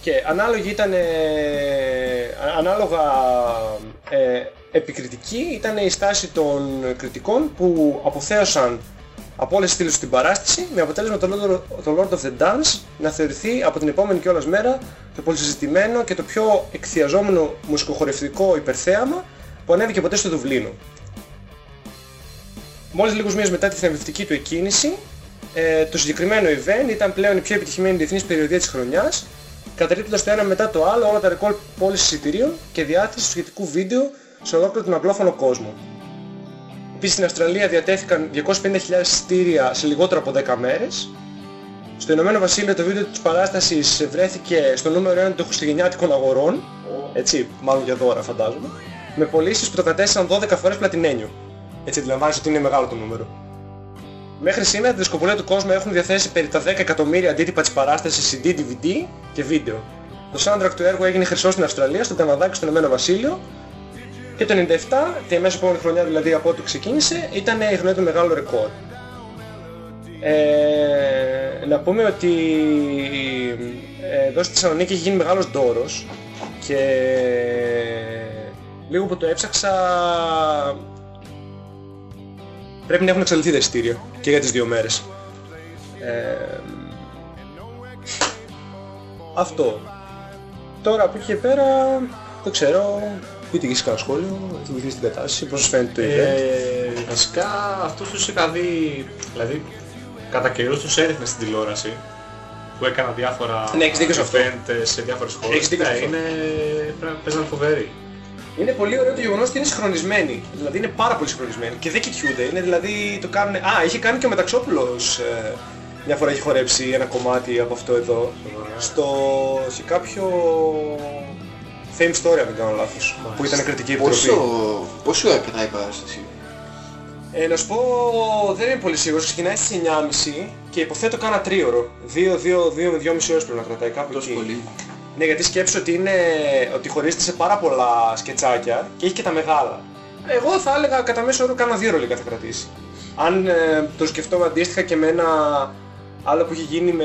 και ανάλογη ήταν, ε, ανάλογα ε, επικριτική ήταν η στάση των κριτικών που αποθέωσαν από όλες τις στήλες στην παράσταση με αποτέλεσμα το Lord, το Lord of the Dance να θεωρηθεί από την επόμενη κιόλας μέρα το πολυσυζητημένο και το πιο εκθιαζόμενο μουσικοχορευτικό υπερθέαμα που ανέβηκε ποτέ στο Δουβλίνο. Μόλις λίγους μήνες μετά τη θεμευτική του εκκίνηση, ε, το συγκεκριμένο event ήταν πλέον η πιο επιτυχημένη διεθνής περιοδία της χρονιάς καταρρύπτοντας το ένα μετά το άλλο όλα τα ρεκόρ πώλησης εισιτηρίων και διάθεση του σχετικού βίντεο σε ολόκληρο τον αγγλόφωνο κόσμο. Επίσης στην Αυστραλία διατέθηκαν 250.000 εισιτήρια σε λιγότερο από 10 μέρες. Στο Ηνωμένο Βασίλειο το βίντεο της παράστασης βρέθηκε στο νούμερο 1 των χριστουγεννιάτικων αγορών, έτσι, μάλλον για δώρα φαντάζομαι, με πωλήσεις που το κατέστησαν 12 φορές πλατινένιο. Έτσι αντιλαμβάνεσαι ότι είναι μεγάλο το νούμερο. Μέχρι σήμερα τη δισκοπολία του κόσμου έχουν διαθέσει περί τα 10 εκατομμύρια αντίτυπα της παράστασης CD, DVD και βίντεο. Το soundtrack του έργου έγινε χρυσό στην Αυστραλία, στον Καναδά και στο Ηνωμένο Βασίλειο και το 97, τη αμέσως επόμενη χρονιά δηλαδή από ό,τι ξεκίνησε, ήταν η χρονιά του μεγάλου ρεκόρ. Ε, να πούμε ότι ε, εδώ στη Θεσσαλονίκη έχει γίνει μεγάλος δώρος και λίγο που το έψαξα πρέπει να έχουν εξαλειφθεί τα εισιτήρια και για τις δύο μέρες. Ε, αυτό. Τώρα από εκεί και πέρα δεν ξέρω, πείτε και εσείς κανένα σχόλιο, τι βοηθήσει την κατάσταση, πώς σας φαίνεται το event. Ε, βασικά αυτούς τους είχα δει, δηλαδή κατά καιρούς τους έδειχνε στην τηλεόραση που έκανα διάφορα Ναι, έχεις δίκιο σε αυτό. event σε διάφορες χώρες. Έχεις δίκιο Ναι, σε αυτό. είναι, πρέπει να παίζανε φοβεροί. Είναι πολύ ωραίο το γεγονός ότι είναι συγχρονισμένοι. Δηλαδή είναι πάρα πολύ συγχρονισμένοι και δεν κοιτιούνται. Είναι δηλαδή το κάνουν... Α, είχε κάνει και ο Μεταξόπουλος ε, μια φορά έχει χορέψει ένα κομμάτι από αυτό εδώ. Στο... σε κάποιο... Fame Story αν δεν κάνω λάθος. Που ήταν κριτική επιτροπή. Πόσο, πόσο ώρα κρατάει η παράσταση; Ε, να σου πω, δεν είμαι πολύ σίγουρος. Ξεκινάει στις 9.30 και υποθέτω κάνα τρίωρο. 2-2-2 με 2,5 ώρες πρέπει να κρατάει κάπου Τόσο εκεί. πολύ. Ναι, γιατί σκέψου ότι, είναι, ότι χωρίζεται σε πάρα πολλά σκετσάκια και έχει και τα μεγάλα. Εγώ θα έλεγα κατά μέσο όρο κάνα δύο ρολικά θα κρατήσει. Αν ε, το σκεφτόμαι αντίστοιχα και με ένα άλλο που είχε γίνει με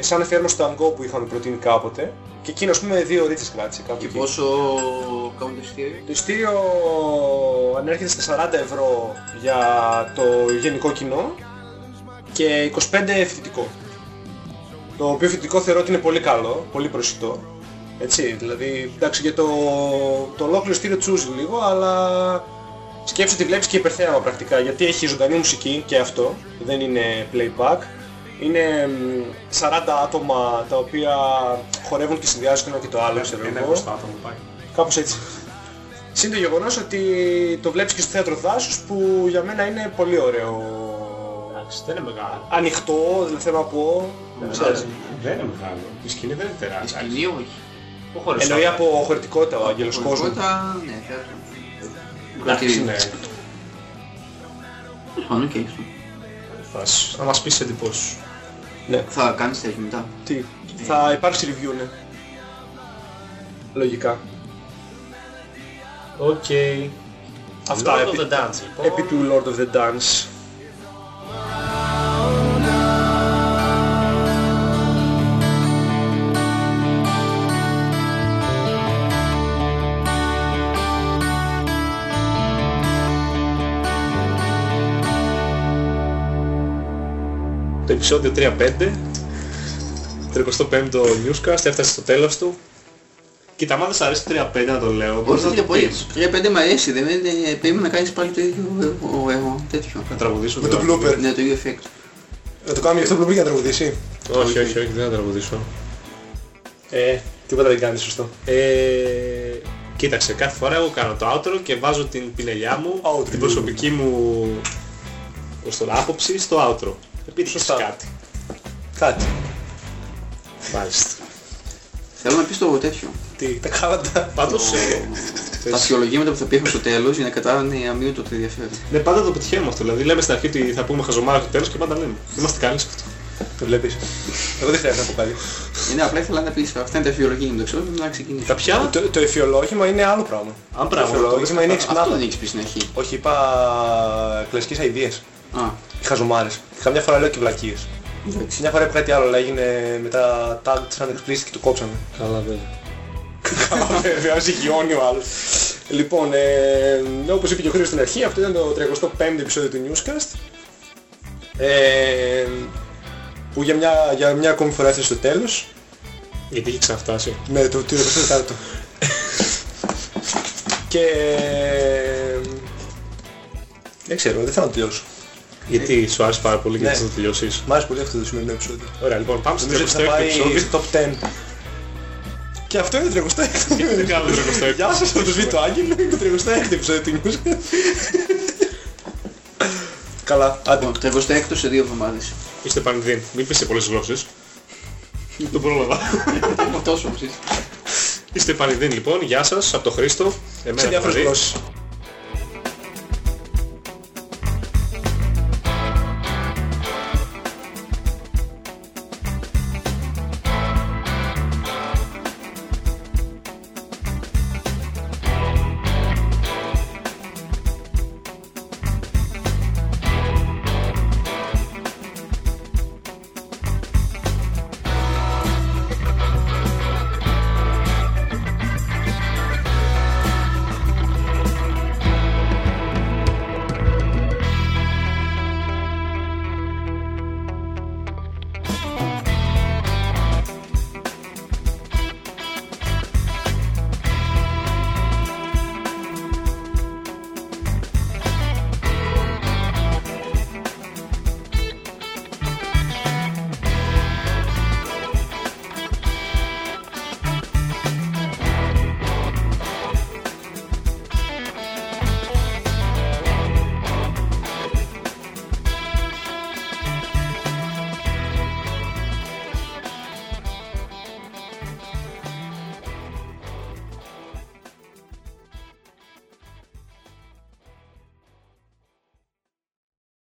σαν αφιέρωμα στο Αγκό που είχαμε προτείνει κάποτε και εκείνος ας πούμε δύο ωρίτσες κράτησε κάπου Και εκεί. πόσο κάνουν το εισιτήριο. Το ειστήριο ανέρχεται στα 40 ευρώ για το γενικό κοινό και 25 φοιτητικό. Το οποίο φοιτητικό θεωρώ ότι είναι πολύ καλό, πολύ προσιτό. Έτσι, δηλαδή, εντάξει για το, το ολόκληρο ειστήριο τσούζει λίγο, αλλά σκέψου ότι βλέπεις και υπερθέαμα πρακτικά, γιατί έχει ζωντανή μουσική και αυτό, δεν είναι playback. Είναι μ, 40 άτομα τα οποία χορεύουν και συνδυάζουν το ένα και το άλλο, ξέρω Είναι εγώ. μπροστά μου πάει. Κάπως έτσι. Συν το γεγονός ότι το βλέπεις και στο θέατρο δάσους που για μένα είναι πολύ ωραίο. Εντάξει, δεν είναι μεγάλο. Ανοιχτό, δηλαδή θέλω να πω. ξέρεις. Δεν είναι μεγάλο. Η σκηνή δεν είναι Η τεράστια. σκηνή όχι. Ο χώρος Εννοεί τώρα. από χωρητικότητα ο Άγγελος Κόσμου. Χωρητικότητα, ναι, θέατρο. Εντάξει, ναι. Πάνω και έξω. Φάση. Θα μας πεις εντυπώσεις. Ναι. Θα κάνεις τέτοιο μετά. Τι. Θα υπάρξει review, ναι. Λογικά. Οκ. Αυτά Lord επί- of the Dance, λοιπόν. Επί του Lord of the Dance. Επεισόδιο 3-5 το 25ο newscast έφτασε στο τέλος του. Κοίτα, άμα δεν σ' αρέσει το 3-5 να το λέω, μπορείς Όχι, να τρία το πολύ. πεις. Τρία πέντε μ' αρέσει, δεν είναι... Περίμενα να κάνεις πάλι το ίδιο ο, ο, ο, τέτοιο. Να τραγουδήσω. Με το τώρα. blooper. Ναι, το ίδιο effect. Να το κάνουμε για αυτό που για να τραγουδήσει. Όχι, όχι, όχι, δεν θα τραγουδήσω. Ε, τίποτα δεν κάνει σωστό. Ε, κοίταξε, κάθε φορά εγώ κάνω το outro και βάζω την πινελιά μου, Outro. την προσωπική μου ως τον άποψη στο outro. Επίτυχες Σωστά. κάτι. Κάτι. Μάλιστα. Θέλω να πεις το τέτοιο. Τι, τα κάλαντα. Πάντως, ε, Τα αξιολογήματα που θα πει στο τέλος για να κατάλαβαν αμύωτο το ενδιαφέρον. ναι, πάντα το πετυχαίνουμε αυτό. Δηλαδή λέμε στην αρχή ότι θα πούμε χαζομάρα στο τέλος και πάντα λέμε. Είμαστε καλοί σε αυτό. Το βλέπεις. Εγώ δεν χρειάζεται να πω κάτι. Είναι απλά ήθελα να πεις αυτά είναι τα αφιολογία μου το ξέρω να ξεκινήσω. Τα πια, Το, το εφιολόγημα είναι άλλο πράγμα. αν Το πράγμα. εφιολόγημα είναι Αυτό εξυπνάδα. δεν έχεις πει στην αρχή. Όχι, είπα κλασικές αηδίες. Α, Οι χαζομάρες. Είχα μια φορά λέω και βλακίες. εντάξει. Μια φορά που κάτι άλλο αλλά έγινε μετά tagged σαν explicit και το κόψαμε. Καλά βέβαια. Καλά βέβαια, ζυγιώνει ο άλλος. Λοιπόν, ε, όπως είπε και ο Χρήστος στην αρχή, αυτό ήταν το 35ο επεισόδιο του Newscast. Ε, που για μια, για μια ακόμη φορά έφτασε στο τέλος. Γιατί έχει ξαναφτάσει. Ναι, το 34ο. και... ε, δεν ξέρω, δεν θέλω να τελειώσω. Γιατί σου άρεσε πάρα πολύ και Ναι. θες να το τελειώσεις. Μ' άρεσε πολύ αυτό το σημερινό επεισόδιο. Ωραία, λοιπόν, πάμε στο Νομίζω ότι θα 36ο πάει επεισόδιο. στο top 10. Και αυτό είναι το 36ο. Είναι καλό το 36ο. Γεια σας από το Β' Άγγελο, είναι το 36ο επεισόδιο του News. Καλά, άντε. Λοιπόν, το 26ο σε δύο εβδομάδες. Είστε πανηδίν. Μην πεις σε πολλές γλώσσες. Το πρόλαβα. Τόσο όπως είσαι. Είστε πανηδίν λοιπόν. Γεια σας από τον Χρήστο. Σε Εμένα διάφορες Παπαδί. γλώσσες.